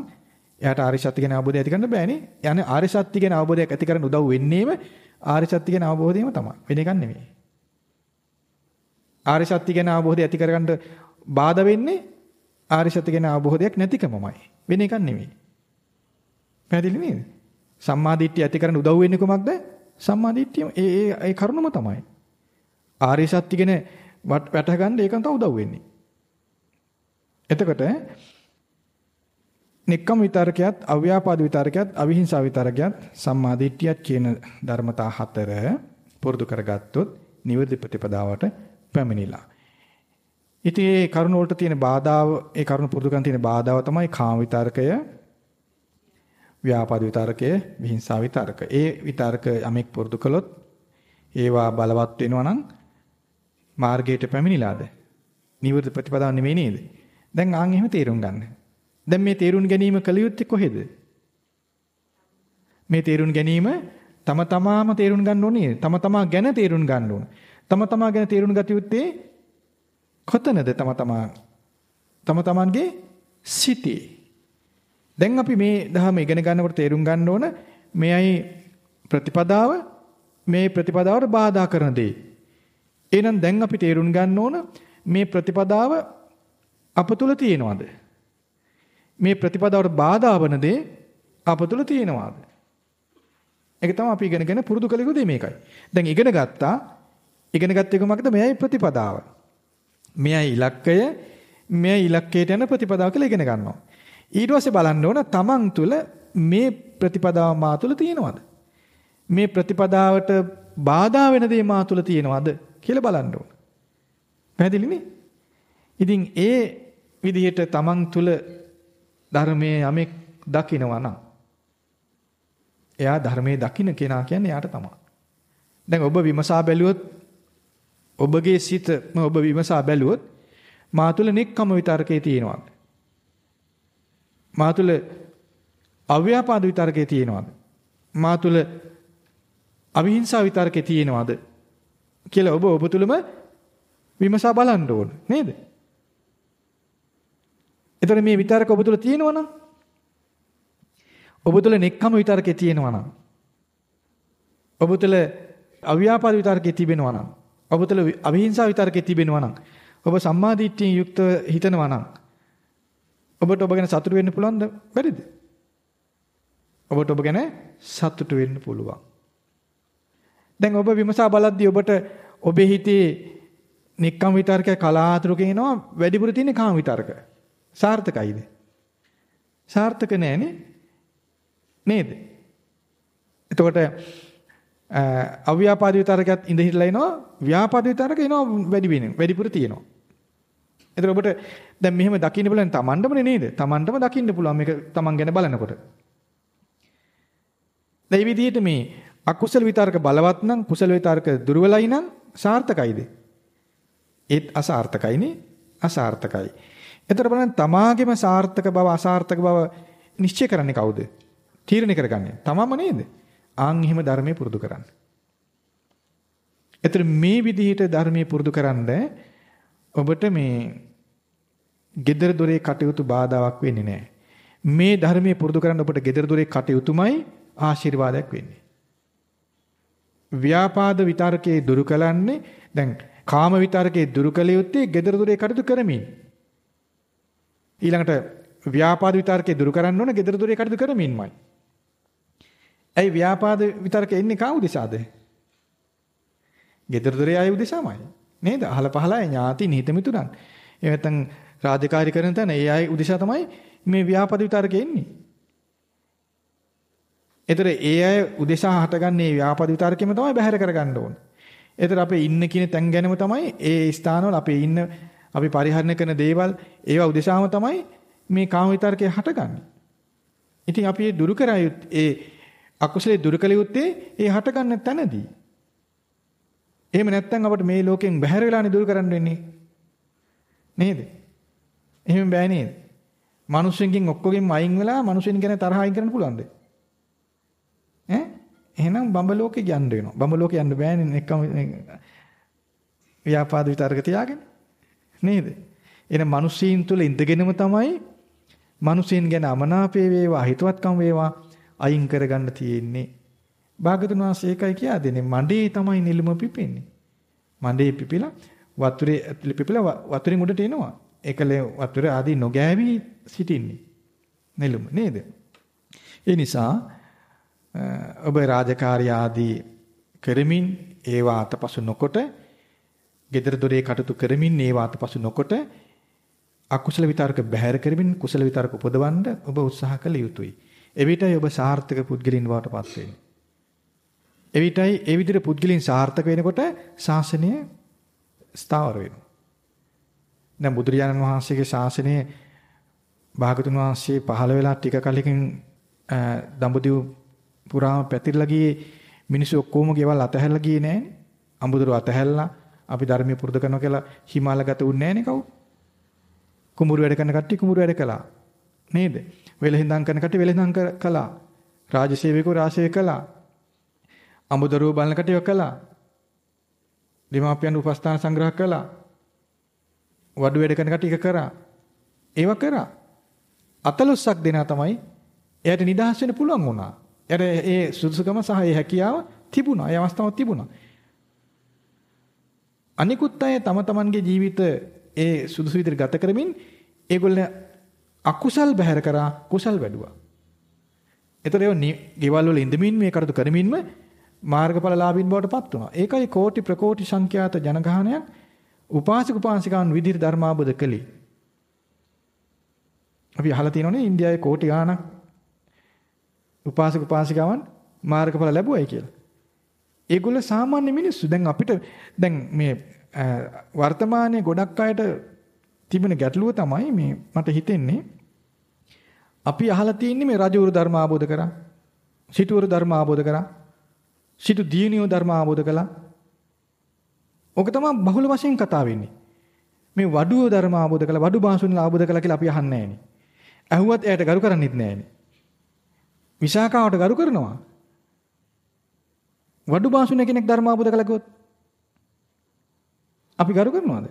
එයාට ආරි සත්‍ය ගැන අවබෝධය ඇති කරන්න බෑනේ. යන්නේ ආරි සත්‍ය ගැන අවබෝධයක් ඇති කරන්න උදව් වෙන්නේම ආරි සත්‍ය ගැන අවබෝධයම තමයි. වෙන එකක් නෙමෙයි. ආරි සත්‍ය ගැන අවබෝධය ඇති කරගන්න බාධා වෙන්නේ ආරි සත්‍ය ගැන අවබෝධයක් නැතිකමමයි. වෙන එකක් නෙමෙයි. පැහැදිලි නේද? සම්මා දිට්ඨිය ඇති කරන්න උදව් වෙන්නේ කොහොමද? සම්මා දිට්ඨිය ඒ ඒ ඒ කරුණම තමයි. ආරි සත්‍ය ගැන වැට ගන්න ඒකන් තව උදව් වෙන්නේ. එතකොට නික්කම් විතරකයත් අව්‍යාපාද විතරකයත් අවිහිංසා විතරකයත් සම්මා දිට්ඨියත් කියන ධර්මතා හතර පුරුදු කරගත්තොත් නිවර්දි ප්‍රතිපදාවට පැමිණිලා. ඉතින් ඒ කරුණ වලට තියෙන බාධාව ඒ කරුණ පුරුදු කරන් තියෙන බාධාව තමයි කාම විතරකය, ව්‍යාපාද විතරකය, විහිංසා විතරක. ඒ විතරක යමෙක් පුරුදු කළොත් ඒවා බලවත් වෙනවා නම් මාර්ගයට පැමිණිලාද? නිවර්ද ප්‍රතිපදාව නෙමෙයි නේද? දැන් ආන් එහෙම තේරුම් ගන්න. දැන් මේ තේරුම් ගැනීම කළ යුත්තේ කොහෙද? මේ තේරුම් ගැනීම තම තමාම තේරුම් ගන්න ඕනේ. තම තමා ගැන තේරුම් ගන්න ඕන. තම තමා ගැන තේරුම් ගත යුත්තේ කොතනද තම තමා තම තමන්ගේ සිටී. දැන් අපි මේ ධර්ම ඉගෙන ගන්නකොට තේරුම් ගන්න ඕන මෙයයි ප්‍රතිපදාව මේ ප්‍රතිපදාවට බාධා කරන දේ. එහෙනම් දැන් අපි තේරුම් ගන්න ඕන මේ ප්‍රතිපදාව අප තුල තියෙනවද? මේ ප්‍රතිපදාවට බාධා වන දේ අප තුල තියෙනවද? ඒක තමයි අපි ඉගෙනගෙන පුරුදු කළ යුතු දේ මේකයි. දැන් ඉගෙන ගත්තා. ඉගෙන ගත්ත එක මොකද? මෙයයි ප්‍රතිපදාව. මෙයයි ඉලක්කය. මෙයයි ඉලක්කයට යන ප්‍රතිපදාව කියලා ඉගෙන ගන්නවා. ඊට පස්සේ බලන්න ඕන තමන් තුල මේ ප්‍රතිපදාව මා තුල තියෙනවද? මේ ප්‍රතිපදාවට බාධා වෙන දේ මා තුල තියෙනවද කියලා බලන්න ඕන. පැහැදිලිනේ? ඉතින් ඒ විදිහට තමන් තුල ධර්මයේ යමෙක් දකිනවා නම් එයා ධර්මයේ දකින්න කෙනා කියන්නේ යාට තමයි. දැන් ඔබ විමසා බැලුවොත් ඔබගේ සිත ඔබ විමසා බැලුවොත් මා තුල නෙක්කම විතරකේ තියෙනවද? මා තුල අව්‍යාපාද විතරකේ තියෙනවද? මා තුල අවිහිංසා විතරකේ තියෙනවද? කියලා ඔබ ඔබ තුලම විමසා බලන්න ඕන නේද? එතකොට මේ විතරක ඔබ තුල තියෙනවා නම් ඔබ තුල නෙක්කම විතරකේ තියෙනවා නම් ඔබ තුල අව්‍යාපාද විතරකේ තිබෙනවා නම් ඔබ තුල අවිහිංසා විතරකේ තිබෙනවා නම් ඔබ සම්මාදිට්ඨියෙන් යුක්තව හිතනවා නම් ඔබට ඔබ ගැන සතුටු වෙන්න පුළුවන්ද? බැරිද? ඔබට ඔබ ගැන සතුටු වෙන්න පුළුවන්. දැන් ඔබ විමසා බලද්දී ඔබට ඔබේ හිතේ නික්කම් විතර්ක කලාතුරකින් එනවා වැඩිපුර තියෙන කාම විතර්ක. සාර්ථකයිද? සාර්ථක නෑනේ. නේද? එතකොට අව්‍යාපාද විතරකත් ඉඳ හිටලා එනවා ව්‍යාපාද විතරක එනවා වැඩි වෙන වැඩිපුර තියෙනවා. එතකොට ඔබට දැන් මෙහෙම දකින්න බලන්න තමන්ටමනේ නේද? තමන්ටම දකින්න පුළුවන් මේක තමන් ගැන බලනකොට. දැන් මේ විදිහට මේ අකුසල විතරක බලවත් නම් කුසල විතරක දුර්වලයි නම් සාර්ථකයිද? ඒත් අසාර්ථකයිනේ අසාර්ථකයි. එතකොට බලන්න තමාගේම සාර්ථක බව අසාර්ථක බව නිශ්චය කරන්නේ කවුද? තීරණය කරගන්නේ. තමම නේද? ආන් එහෙම ධර්මයේ පුරුදු කරන්න. එතන මේ විදිහට ධර්මයේ පුරුදු කරන්ද ඔබට මේ gedara dore කටයුතු බාධාවක් වෙන්නේ නැහැ. මේ ධර්මයේ පුරුදු කරන්න ඔබට gedara dore කටයුතුමයි ආශිර්වාදයක් වෙන්නේ. ව්‍යාපාද විතරකේ දුරු කලන්නේ දැන් කාම විතරකේ දුරු කළ යුත්තේ gedara dore කටයුතු කරමින්. ඊළඟට ව්‍යාපාද විතරකේ දුරු කරන්න ඕන gedara dore කටයුතු කරමින්මයි. ඇයි ව්‍යාපාද විතරක එන්නේ කා උදෙසාද? gedara dore ආය උදෙසාමයි. නේද? අහල පහලයි ඥාති නිහිත මිතුරන්. ඒ නැත්තම් රාජකාරී කරන තැන ඒ අය උදෙසා තමයි මේ ව්‍යාපාද විතරක එන්නේ. ඒතර ඒ අය උදෙසා හටගන්නේ ව්‍යාපාද විතරකෙම තමයි බැහැර කරගන්න ඕන. ඒතර අපේ ඉන්න කියන තැන් ගැනම තමයි ඒ ස්ථානවල අපේ ඉන්න අපි පරිහරණය කරන දේවල් ඒවා උදෙසාම තමයි මේ කාම විතරකේ හටගන්නේ. ඉතින් අපි දුරු කරා ඒ අකුසලයේ දුරු කළ යුත්තේ ඒ හටගන්න තැනදී. එහෙම නැත්නම් අපිට මේ ලෝකෙන් බැහැර වෙලානේ දුරු කරන්න වෙන්නේ. නේද? එහෙම බෑ නේද? මිනිස්සුන්ගෙන් ඔක්කොගෙම අයින් වෙලා මිනිස්සුන් ගැන තරහ අයින් කරන්න පුළුවන්ද? ඈ? එහෙනම් බඹ ලෝකෙ යන්න වෙනවා. බඹ ලෝකෙ යන්න බෑනේ එක්කම ව්‍යාපාද විතරක තියාගෙන. නේද? එහෙනම් මිනිස්සීන් තුල ඉඳගෙනම තමයි මිනිස්සීන් ගැන අමනාපේ වේවා හිතවත්කම් වේවා අයින් කරගන්න තියෙන්නේ. භාගතුන් වහන්සේ ඒකයි කියා දෙන්නේ මඩේ තමයි නිලුම පිපෙන්නේ. මඩේ පිපිලා වතුරේ ඇතුලේ පිපිලා වතුරෙන් උඩට එනවා. ඒකලේ වතුර ආදී නොගෑවි සිටින්නේ. නිලුම නේද? ඒ නිසා ඔබ රාජකාරී ආදී කරමින් ඒවා අතපසු නොකොට gedara dore කටයුතු කරමින් ඒවා අතපසු නොකොට අකුසල විතරක බැහැර කරමින් කුසල විතරක උපදවන්න ඔබ උත්සාහ කළ යුතුයි. එවිටයි ඔබ සාර්ථක පුද්ගලින් බවට පත් වෙන්නේ. එවිටයි ඒ විදිහට පුද්ගලින් සාර්ථක වෙනකොට ශාසනය ස්ථාවර වෙනවා. දැන් බුදුරජාණන් වහන්සේගේ ශාසනය භාගතුන් වහන්සේ පහළ වෙලා ටික කලකින් දඹදිව පුරාම පැතිරලා ගියේ මිනිස්සු ඔක්කොම ගෙවල් අතහැරලා ගියේ නෑනේ. අඹදුර අතහැරලා අපි ධර්මයේ පුරුදු කරනවා කියලා හිමාලගත උන්නේ නෑනේ කවුරු. කුඹුරු වැඩ කරන කට්ටිය කුඹුරු වැඩ කළා. නේද? වෙලෙහිඳන් කරන කට්ටිය වෙලෙහිඳන් කළා. රාජසේවකෝ රාජසේවක කළා. අමුදරුව බලන කට්ටිය කළා. දෙමාපියන් උපස්ථාන සංග්‍රහ කළා. වඩු වැඩ කරන කට්ටිය කරා. ඒව කරා. අතලොස්සක් දෙනා තමයි එයාට නිදහස් වෙන්න පුළුවන් වුණා. එයාට ඒ සුදුසුකම සහ ඒ හැකියාව තිබුණා. ඒ අවස්ථාව තිබුණා. අනිකුත් අය තම තමන්ගේ ජීවිත ඒ සුදුසු විදිහට ගත කරමින් ඒගොල්ලෝ අකුසල් බැහැර කරා කුසල් වැඩුවා. ඒතර ඒ ගෙවල් වල ඉඳමින් මේ කටයුතු කරමින්ම මාර්ගඵලලාභීන් බවට පත් වුණා. ඒකයි කෝටි ප්‍රකෝටි සංඛ්‍යාත ජනගහනයක් උපාසක උපාසිකාන් විදිහට ධර්මාබෝධ කළේ. අපි අහලා තියෙනවනේ ඉන්දියාවේ කෝටි ගාණක් උපාසක උපාසිකාවන් මාර්ගඵල ලැබුවයි කියලා. ඒගොල්ල සාමාන්‍ය මිනිස්සු. දැන් අපිට දැන් මේ වර්තමානයේ ගොඩක් අයට තිබෙන ගැටලුව තමයි මේ මට හිතෙන්නේ අපි අහලා තියෙන්නේ මේ රජවරු ධර්ම ආબોධ කරා. සිටවරු ධර්ම ආબોධ කරා. සිටු දියණියෝ ධර්ම ආબોධ කළා. ඕක තමයි බහුල වශයෙන් කතා වෙන්නේ. මේ වඩුව ධර්ම ආબોධ කළා, වඩු භාෂුන් ආબોධ කළා කියලා අපි අහන්නේ නැහෙනි. ඇහුවත් එයාට ගරු කරන්නේත් නැහෙනි. විශාකාවට ගරු කරනවා. වඩු බාසුන කෙනෙක් ධර්ම ආબોධ කළා කිව්වොත් අපි ගරු කරනවද?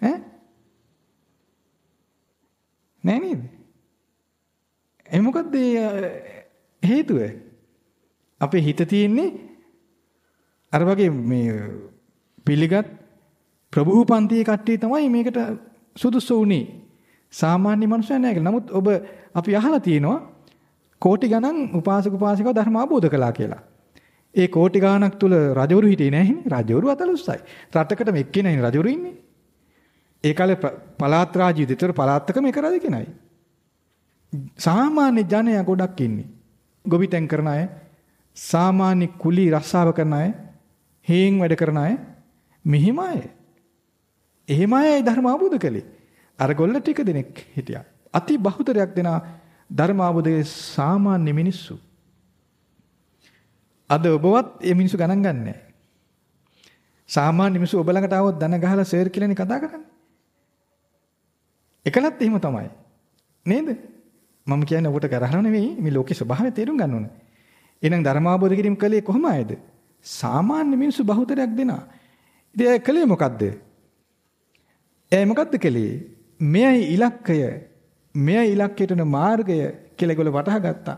ඈ නෑ නේද? ඒ මොකද්ද හේතුව? අපේ හිත තියෙන්නේ අර වගේ මේ පිළිගත් ප්‍රභූ පන්තියේ කට්ටිය තමයි මේකට සුදුසු උනේ. සාමාන්‍ය මනුස්සය නෑ කියලා. නමුත් ඔබ අපි අහලා තියෙනවා කෝටි ගණන් උපාසක උපාසිකව ධර්ම අවබෝධ කළා කියලා. ඒ කෝටි ගණනක් තුල රජවරු හිටියේ නැහැ රජවරු අතලොස්සයි. රටකටම එක්කෙනයි රජවරු ඉන්නේ. ඒ කාලේ පළාත් රාජ්‍ය විතර පළාත්කම එක රජ කෙනයි. සාමාන්‍ය ජනයා ගොඩක් ඉන්නේ. ගොවිතැන් කරන අය, සාමාන්‍ය කුලී රස්සාව කරන අය, හේන් වැඩ කරන අය, මෙහිම අය. එහෙම අය ධර්ම අවබෝධ කළේ. අර ගොල්ල ටික දෙනෙක් හිටියා. අති බහුතරයක් දෙනා ධර්ම අවබෝධයේ සාමාන්‍ය මිනිස්සු. අද ඔබවත් මේ මිනිස්සු ගණන් ගන්නෑ. සාමාන්‍ය මිනිස්සු ඔබ ළඟට ආවොත් දන ගහලා සර් කියලානේ කතා කරන්නේ. එකලත් එහෙම තමයි. නේද? මම කියන්නේ ඔබට කරහන නෙවෙයි මේ ලෝකේ ස්වභාවය තේරුම් ගන්න ඕනේ. එහෙනම් ධර්ම අවබෝධ කිරීම කලේ කොහොම ආයේද? සාමාන්‍ය මිනිස්සු බහුතරයක් දෙනා. ඉතින් ඒ කලේ මොකද්ද? ඒ මොකද්ද කලේ? මෙයයි ඉලක්කය. මෙයයි ඉලක්කයටන මාර්ගය කියලා ඒගොල්ලෝ වටහා ගත්තා.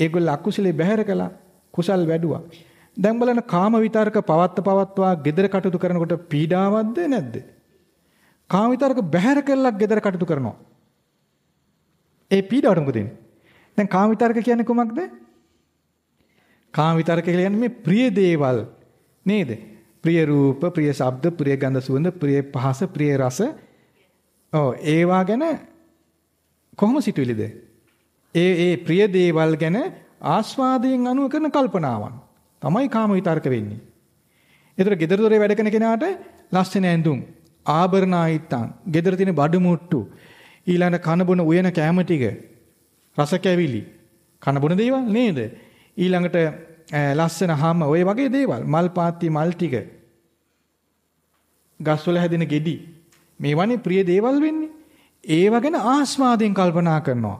ඒගොල්ලෝ අකුසලේ බැහැර කළා. කුසල් වැඩුවා. දැන් බලන්න කාම විතරක පවත්ත පවත්වා gedara කටයුතු කරනකොට පීඩාවක්ද නැද්ද? කාම විතරක බැහැර කළා gedara කටයුතු කරනවා. ඒ පීඩාවට මොකද වෙන්නේ? දැන් කාම විතරක කියන්නේ කොමක්ද? කාම විතරක කියන්නේ මේ ප්‍රිය දේවල් නේද? ප්‍රිය රූප, ප්‍රිය ශබ්ද, ප්‍රිය ගන්ධ සුවඳ, ප්‍රිය පහස, ප්‍රිය රස. ඔව් ඒවා ගැන කොහොම සිතුවිලිද? ඒ ඒ ප්‍රිය දේවල් ගැන ආස්වාදයෙන් අනුව කරන කල්පනාවන් තමයි කාම විතර්ක වෙන්නේ. ඒතර gedara dore වැඩ කරන කෙනාට ලස්සන ඇඳුම්, ආභරණ ආයිත්තන්, gedara තියෙන බඩු මුට්ටු, ඊළඟ කන බොන උයන කැම ටික, රස කැවිලි, කන බොන දේවල් නේද? ඊළඟට ලස්සන හැම ඔය වගේ දේවල්, මල් පාත්ති මල් ටික. ගස්වල හැදෙන ගෙඩි. මේවනේ ප්‍රිය දේවල් වෙන්නේ. ඒව ගැන ආස්වාදයෙන් කල්පනා කරනවා.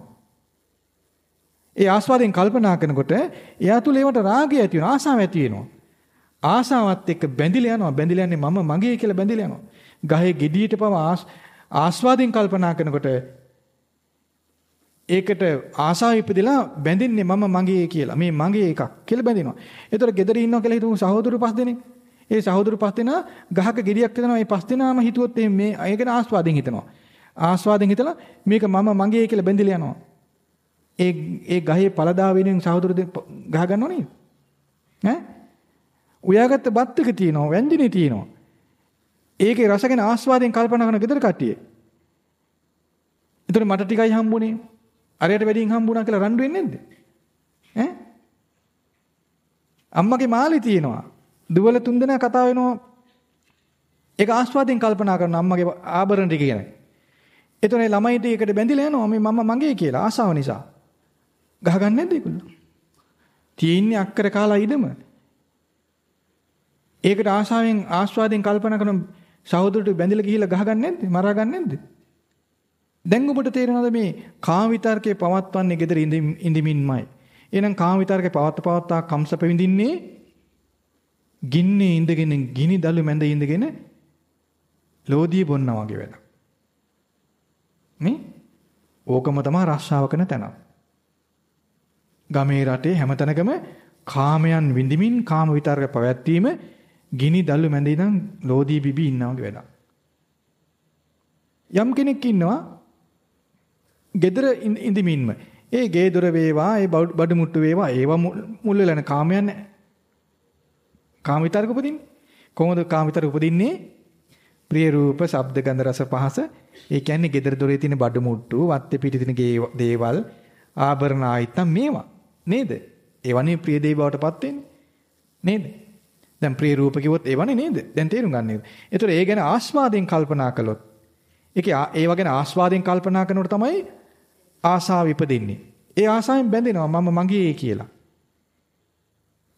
ඒ ආස්වාදයෙන් කල්පනා කරනකොට එයා තුල ඒවට රාගය ඇති වෙනවා ආසාව ඇති වෙනවා. ආසාවත් එක්ක බැඳිලා යනවා බැඳිලා යන්නේ මම මගේ කියලා බැඳිලා යනවා. ගහේ ගෙඩියට පව ආස්වාදයෙන් කල්පනා කරනකොට ඒකට ආසාව ඉපදෙලා බැඳින්නේ මම මගේ කියලා. මේ මගේ එකක් කියලා බැඳිනවා. ඒතර ගෙදර ඉන්නවා කියලා හිතමු සහෝදරු පස් දෙනෙක්. ඒ සහෝදරු පස් දෙනා ගහක ගෙඩියක් හදනවා. මේ පස් දෙනාම හිතුවොත් මේ ඒකන ආස්වාදයෙන් හිතනවා. ආස්වාදයෙන් හිතලා මේක මම මගේ කියලා බැඳිලා යනවා. ඒ ඒ ගහේ පළදා වෙනින් සහෝදර ගහ ගන්නව නේද? ඈ? උයාගත්ත බත් එක තියෙනවා, වැන්දිනේ තියෙනවා. ඒකේ රස ගැන ආස්වාදයෙන් කල්පනා කරන ගෙදර කට්ටිය. එතකොට මට ටිකයි හම්බුනේ. අරයට වැඩියෙන් හම්බුණා කියලා රණ්ඩු වෙන්නේ නැද්ද? ඈ? අම්මගේ මාළි තියෙනවා. දුවල තුන්දෙනා කතා වෙනවා. ඒක ආස්වාදයෙන් කල්පනා කරන අම්මගේ ආභරණ ටික ගැන. එතකොට ළමයිට ඒකට බැඳිලා යනවා මේ මම මගේ කියලා ආසාව නිසා. ගහගන්නේ නැද්ද ඒගොල්ලෝ? තියෙන්නේ අක්කර කාලා ඉදම. ඒකට ආශාවෙන් ආස්වාදයෙන් කල්පනා කරන සහෝදරට බැඳිලා ගිහිල්ලා ගහගන්නේ නැද්ද? මරාගන්නේ නැද්ද? දැන් ඔබට තේරෙනවද මේ කාම විතර්කේ පවත්වන්නේ gedara ඉඳිමින්මයි. එහෙනම් කාම විතර්කේ පවත්ත පවත්තා කම්සප විඳින්නේ ගින්නේ ඉඳගෙන ගිනි දළු මැද ඉඳගෙන ලෝධිය බොන්නා වගේ වැඩක්. මේ ඕකම තමයි රස්සාව කරන තැන. ගමේ රටේ හැමතැනකම කාමයන් විඳිමින් කාම විතර්ක පැවැත්වීම ගිනි දල්ලු මැද ඉඳන් ලෝදී බිබි ඉන්නා වගේ වැඩක්. යම් කෙනෙක් ඉන්නවා gedara ඉඳිමින්ම. ඒ ගේ දොර වේවා ඒ බඩු මුට්ටු වේවා ඒවා මුල් වෙලා නැ කාමයන් කාම විතරක උපදින්නේ. කොහොමද කාම විතරක උපදින්නේ? ප්‍රිය රූප ශබ්ද ගන්ධ රස පහස. ඒ කියන්නේ gedara දොරේ තියෙන බඩු මුට්ටු වත්තේ පිටි තියෙන දේවල් ආභරණ ආයිත්තම් මේවා. නේද ඒවනේ ප්‍රිය දේ බවටපත් වෙන්නේ නේද දැන් ප්‍රිය රූප කිව්වොත් ඒවනේ නේද? දැන් තේරුම් ගන්න නේද? ඒතර ඒ ගැන ආස්වාදයෙන් කල්පනා කළොත් ඒකේ ඒව ගැන ආස්වාදයෙන් කල්පනා කරනකොට තමයි ආසාව ඉපදින්නේ. ඒ ආසාවෙන් බැඳෙනවා මම මගේ කියලා.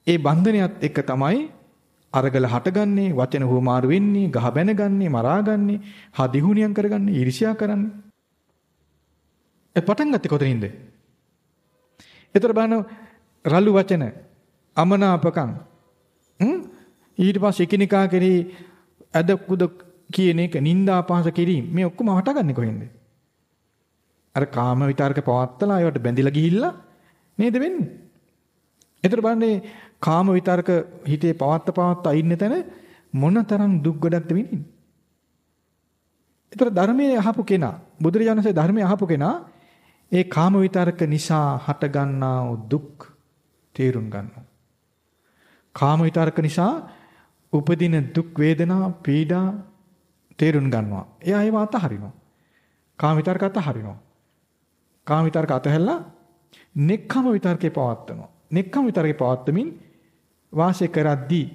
ඒ බන්ධනයත් එක්ක තමයි අරගල හටගන්නේ, වචන හුමාරු වෙන්නේ, ගහ බැනගන්නේ, මරාගන්නේ, හදිහුණියම් කරගන්නේ, ඊර්ෂ්‍යා කරන්නේ. ඒ පටන් ගත්තේ කොතනින්ද? ඒතර බලන්න රළු වචන, අමනාපකම්, ඊට පස්සේ එකිනෙකා කෙරෙහි අද කුද කියන එක නිന്ദා පහස කිරීම මේ ඔක්කොම හටගන්නේ කොහෙන්ද? අර කාම විතරක පවත්තලා ඒවට බැඳිලා ගිහිල්ලා නේද වෙන්නේ? ඒතර බලන්නේ කාම විතරක හිතේ පවත්ත පවත්තා ඉන්න තැන මොනතරම් දුක් ගොඩක්ද විඳින්නේ? ඒතර ධර්මයේ අහපු කෙනා බුදුරජාණන්සේ ධර්මයේ අහපු කෙනා ඒ කාම විතරක නිසා හටගන්නා දුක් තේරුම් ගන්නවා. කාම විතරක නිසා උපදින දුක් වේදනා පීඩා තේරුම් ගන්නවා. එයා ඒව අතහරිනවා. කාම විතරක අතහරිනවා. කාම විතරක අතහැරලා නෙක්ඛම විතරකේ පවත්වනවා. නෙක්ඛම විතරකේ පවත්වමින් වාසය කරද්දී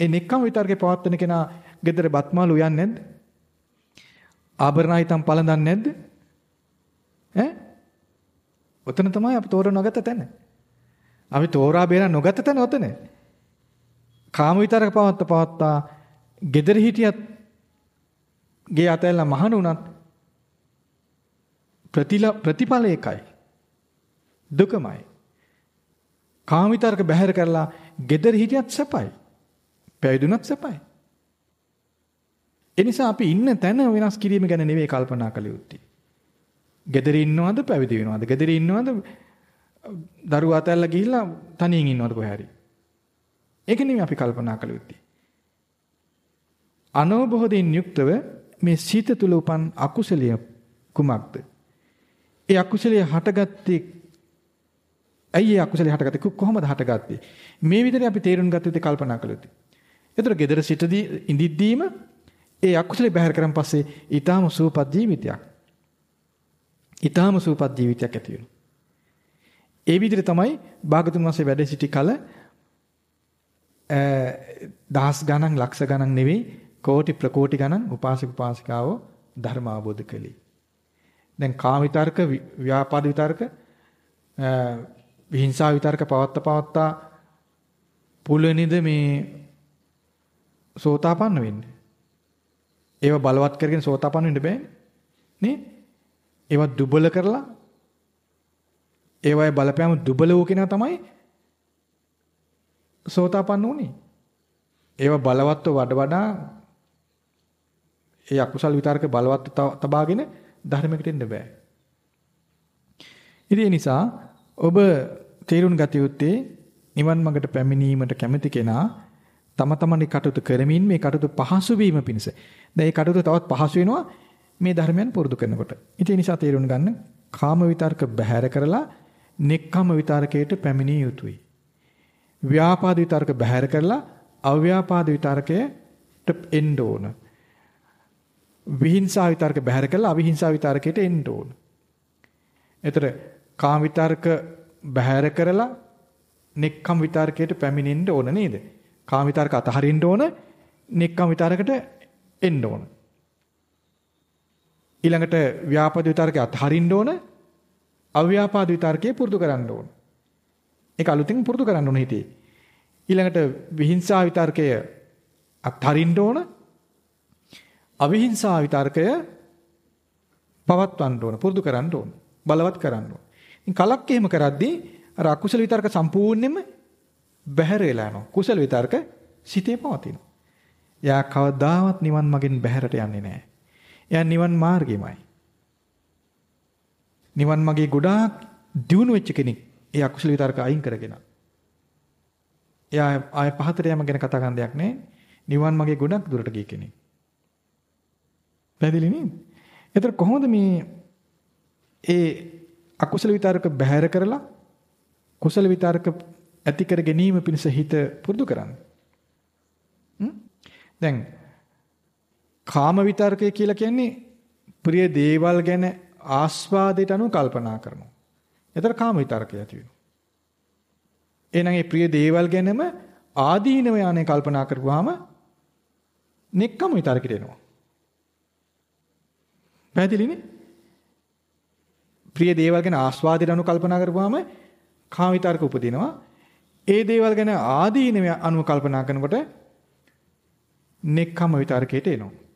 ඒ නෙක්ඛම විතරකේ පවත්වන කෙනා ගෙදර බත්මාළු යන්නේ නැද්ද? ආභරණයිතම් පළඳන්නේ නැද්ද? ඈ? ඔතන තමයි අපි තෝරා නොගත තැන. අපි තෝරා බේරා නොගත තැන ඔතන. කාම විතරක පවත්ත පවත්තා gedara හිටියත් ගේ අතැල්ලා මහණ උනත් ප්‍රතිඵල එකයි. දුකමයි. කාම විතරක බැහැර කරලා gedara හිටියත් සැපයි. පැවිදුණත් සැපයි. ඒ නිසා අපි ඉන්න තැන වෙනස් කිරීම ගැන නෙවෙයි කල්පනා කළ යුත්තේ. Gedara ඉන්නවද පැවිදි වෙනවද? gedara ඉන්නවද දරුවා අතල්ලා ගිහිල්ලා තනියෙන් ඉන්නවද කොහේ හරි? ඒක නෙමෙයි අපි කල්පනා කළ යුත්තේ. අනෝබෝධයෙන් යුක්තව මේ සීත තුල උපන් අකුසලය කුමක්ද? ඒ අකුසලය හටගත්තේ ඇයි ඒ අකුසලය හටගත්තේ කොහොමද හටගත්තේ? මේ විදිහට අපි තේරුම් ගත යුත්තේ කල්පනා කළ යුත්තේ. ඒතර gedara සිටදී ඉඳිද්දීම ඒ අකුසලේ බැහැර කරන් පස්සේ ඊටාම සූපත් ජීවිතයක්. ඊටාම සූපත් ජීවිතයක් ඇති වෙනවා. ඒ විදිහට තමයි භාගතුන් වහන්සේ වැඩ සිටි කල දහස් ගණන් ලක්ෂ ගණන් නෙවෙයි කෝටි ප්‍රකෝටි ගණන් උපාසක උපාසිකාවෝ ධර්ම අවබෝධ කළේ. දැන් කාම විතර්ක, ව්‍යාපාද විතර්ක, විහිංසාව විතර්ක පවත්ත පවත්තා පුලනිද මේ සෝතාපන්න වෙන්නේ. ඒව බලවත් කරගෙන සෝතාපන්න වෙන්න බෑනේ. නේ? ඒවා දුබල කරලා ඒවයි බලපෑම දුබල වූ කෙනා තමයි සෝතාපන්න උනේ. ඒව බලවත්ව වඩ වඩා ඒ අකුසල් විතරක බලවත් තබාගෙන ධර්මයකට එන්න බෑ. ඉතින් ඒ නිසා ඔබ තේරුම් ගත යුත්තේ නිවන් මාර්ගට පැමිණීමට කැමති කෙනා තම තමන්ගේ කටයුතු කරමින් මේ කටයුතු පහසු වීම පිණිස. දැන් මේ කටයුතු තවත් පහසු වෙනවා මේ ධර්මයන් පුරුදු කරනකොට. ඉතින් ඒ නිසා තේරුම් ගන්න කාම විතර්ක බැහැර කරලා නෙක්ඛම විතර්කයට පැමිණිය යුතුයි. ව්‍යාපාද විතර්ක බැහැර කරලා අව්‍යාපාද විතර්කයට එන්න ඕන. විහිංසා විතර්ක බැහැර කරලා අවිහිංසා විතර්කයට එන්න ඕන. එතර කාම විතර්ක බැහැර කරලා නෙක්ඛම් විතර්කයට පැමිණෙන්න ඕන නේද? කාම විතර්ක අතහරින්න ඕන, නෙක්ඛම් විතර්කයට එන්න ඕන. ඊළඟට ව්‍යාපාද විතර්කය අතහරින්න ඕන, අව්‍යාපාද විතර්කය පුරුදු කරන්න ඕන. ඒක අලුතෙන් පුරුදු කරන්න ඕන හිතේ. ඊළඟට විහිංසා විතර්කය අත්හරින්න ඕන. අවිහිංසා විතර්කය පවත්වන්න ඕන, පුරුදු කරන්න ඕන, බලවත් කරන්න ඕන. ඉතින් කලක් එහෙම කරද්දී අර අකුසල විතර්ක සම්පූර්ණයෙන්ම බැහැර වෙලා යනවා. කුසල විතර්ක සිතේ පවතිනවා. එයා කවදාවත් නිවන් මගෙන් බැහැරට යන්නේ නැහැ. එයා නිවන් මාර්ගෙමයි. නිවන් මාගේ ගොඩාක් දියුණු වෙච්ච කෙනෙක්. ඒ අකුසල විතර්ක අයින් කරගෙන. එයා ආය පහතට යෑම ගැන කතා කරන දෙයක් නෑ. නිවන් මාගේ ගොඩක් දුරට ගිය කෙනෙක්. පැහැදිලි නේද? එතකොට කොහොමද මේ ඒ අකුසල විතර්ක බැහැර කරලා කුසල විතර්ක ඇති කර ගැනීම පිණිස හිත පුරුදු කරන්නේ? දැන් කාම විතර්කය කියලා කියන්නේ ප්‍රිය දේවල් ගැන ආස්වාදයට අනුව කල්පනා කරනවා. එතන කාම විතර්කය ඇති වෙනවා. එහෙනම් මේ ප්‍රිය දේවල් ගැනම ආදීනව යانے කල්පනා කරුවාම නෙක්කම විතර්කයට එනවා. පැහැදිලිනේ? ප්‍රිය දේවල් ගැන ආස්වාදයට අනුව කල්පනා කරුවාම කාම විතර්ක උපදිනවා. ඒ දේවල් ගැන ආදීනව අනුව කල්පනා කරනකොට නෙක්කම විතර්කයට එනවා.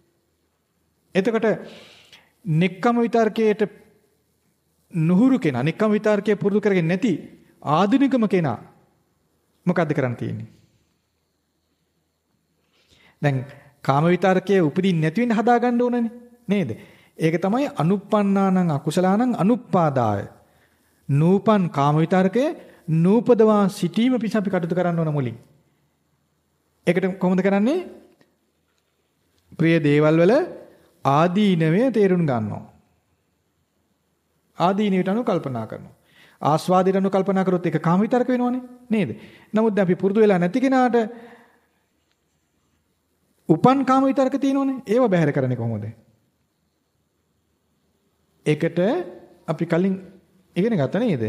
එතකොට නෙක්කම විතර්කයට නුහුරු කෙනා නෙක්කම විතර්කයේ පුරුදු කරගෙන නැති ආධුනිකම කෙනා මොකද්ද කරන්න තියෙන්නේ? දැන් කාම විතර්කයේ උපදින්න නැති වෙන්න හදා ගන්න ඕනනේ නේද? ඒක තමයි අනුප්පන්නානං අකුසලානං අනුප්පාදාය. නූපන් කාම විතර්කයේ නූපදවා සිටීම පිස අපි කටයුතු කරන්න ඕන මුලින්. ඒකට කොහොමද කරන්නේ? ප්‍රිය දේවල් වල ආදීනවය තේරුම් ගන්නවා. ආදීනවට අනුව කල්පනා කරනවා. ආස්වාදයට අනුව කල්පනා කරොත් ඒක කාම විතරක වෙනවනේ නේද? නමුත් අපි පුරුදු වෙලා නැති කෙනාට උපන් කාම විතරක තියෙනවනේ. ඒව බැහැර කරන්නේ කොහොමද? ඒකට අපි කලින් ඉගෙන ගත්තා නේද?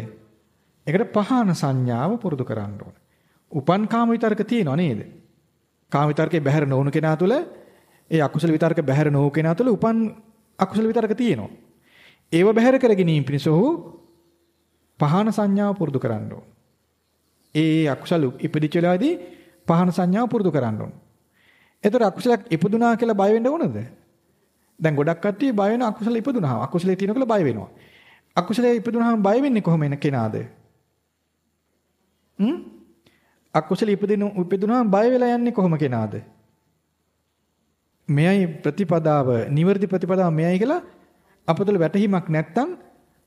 ඒකට පහන සංඥාව පුරුදු කරන්න ඕන. උපන් කාම විතරක තියෙනව නේද? කාම විතරකේ බැහැර නොවුණු කෙනා තුළ ඒ අකුසල විතරක බැහැර නොවු කෙනා තුළ උපන් අකුසල විතරක තියෙනවා. ඒව බැහැර කර ගැනීම පිණිස ඔහු පහන සංඥාව පුරුදු කරන්න ඕන. ඒ අකුසල ඉපදිච්ච වෙලාවේදී පහන සංඥාව පුරුදු කරන්න ඕන. එතකොට අකුසලයක් ඉපදුනා කියලා බය වෙන්න ඕනද? දැන් ගොඩක් කට්ටිය බය වෙන අකුසල ඉපදුනහම අකුසලයේ තියෙන කියලා බය වෙනවා. අකුසලයේ ඉපදුනහම බය වෙන්නේ කොහොම එන කෙනාද? හ්ම්? අකුසල ඉපදින ඉපදුනහම බය වෙලා යන්නේ කොහොම කෙනාද? මෙයයි ප්‍රතිපදාව, නිවර්දි ප්‍රතිපදාව මෙයයි කියලා අපතල වැටහීමක් නැත්තම්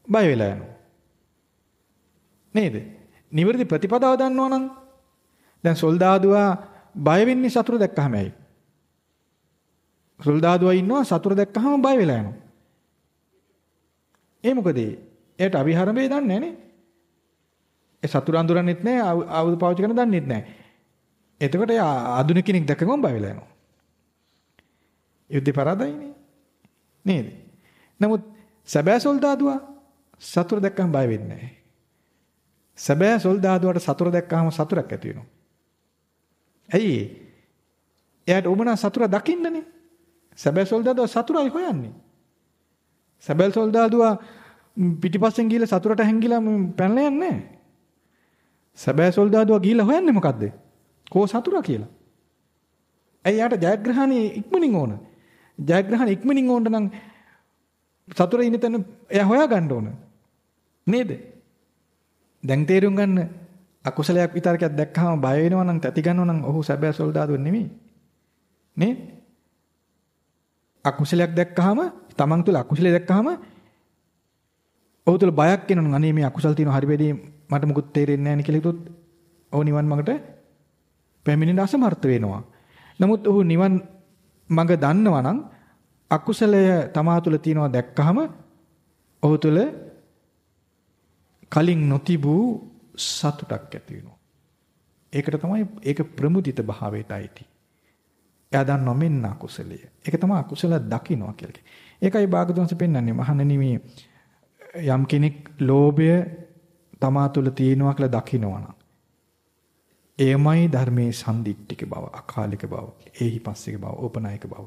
බය වෙලා යනවා. නේද? නිවර්දි ප්‍රතිපදාව දන්නවා නම් දැන් සොල්දාදුවා බය වෙන්නේ සතුරු දැක්කහම ඇයි? සොල්දාදුවා ඉන්නවා සතුරු දැක්කහම බය වෙලා යනවා. ඒ මොකද? එයාට අවිහරමේ දන්නේ නැහනේ. ඒ සතුරු අඳුරන්නෙත් නැහැ, ආයුධ පාවිච්චි කරන දන්නෙත් නැහැ. එතකොට එයා ආධුනික කෙනෙක් දැක්කම බය වෙලා යනවා. යුද්ධේ පරාදයිනේ. නේද? නමුත් සැබෑ සොල්දාදුවා සතුරු දැක්කම බය වෙන්නේ නැහැ. සැබෑ සොල්දාදුවට සතුරු දැක්කම සතුරක් ඇති වෙනවා. ඇයි? එයාට උමනා සතුරා දකින්නනේ. සැබෑ සොල්දාදුවා සතුරයි හොයන්නේ. සැබෑ සොල්දාදුවා පිටිපස්සෙන් ගිහලා සතුරට හැංගිලා පැනලා යන්නේ නැහැ. සැබෑ සොල්දාදුවා ගිහලා හොයන්නේ මොකද්ද? කෝ සතුරා කියලා. ඇයි යාට ජයග්‍රහණي ඉක්මනින් ඕන. ජයග්‍රහණ ඉක්මනින් ඕන නම් සතුර ඉන්න තැන එයා හොයා ගන්න ඕන. නේද? දැන් තේරුම් ගන්න අකුසලයක් විතරකයක් දැක්කහම බය වෙනවා නම් තැති ගන්නවා නම් ඔහු සැබෑ සොල්දාදුව නෙමෙයි. නේ? අකුසලයක් දැක්කහම තමන් තුළ අකුසලයක් දැක්කහම ඔහු තුළ බයක් එනවා අනේ මේ අකුසල් තියෙන හරි වෙදී මට මුකුත් තේරෙන්නේ නැහැ නේ කියලා හිතුවොත් ඔහු නිවන් මඟට පැමිණෙන්න අසමර්ථ වෙනවා. නමුත් ඔහු නිවන් මඟ දන්නවා නම් අකුසලය තමා තුළ තියෙනවා දැක්කහම ඔහු තුළ කලින් නොතිබූ සතුටක් ඇති වෙනවා. ඒකට තමයි ඒක ප්‍රමුදිත භාවයට අයිති. එයා දන්නවා මෙන්න අකුසලය. ඒක තමයි අකුසල දකින්නවා කියලා. ඒකයි භාගතුන්ස පෙන්වන්නේ මහණෙනි මේ යම් කෙනෙක් ලෝභය තමා තුළ තියෙනවා කියලා දකින්නවනම් එයමයි ධර්මයේ සම්දිට්ඨික බව, අකාලික බව, ඒහිපස්සික බව, ඕපනායක බව.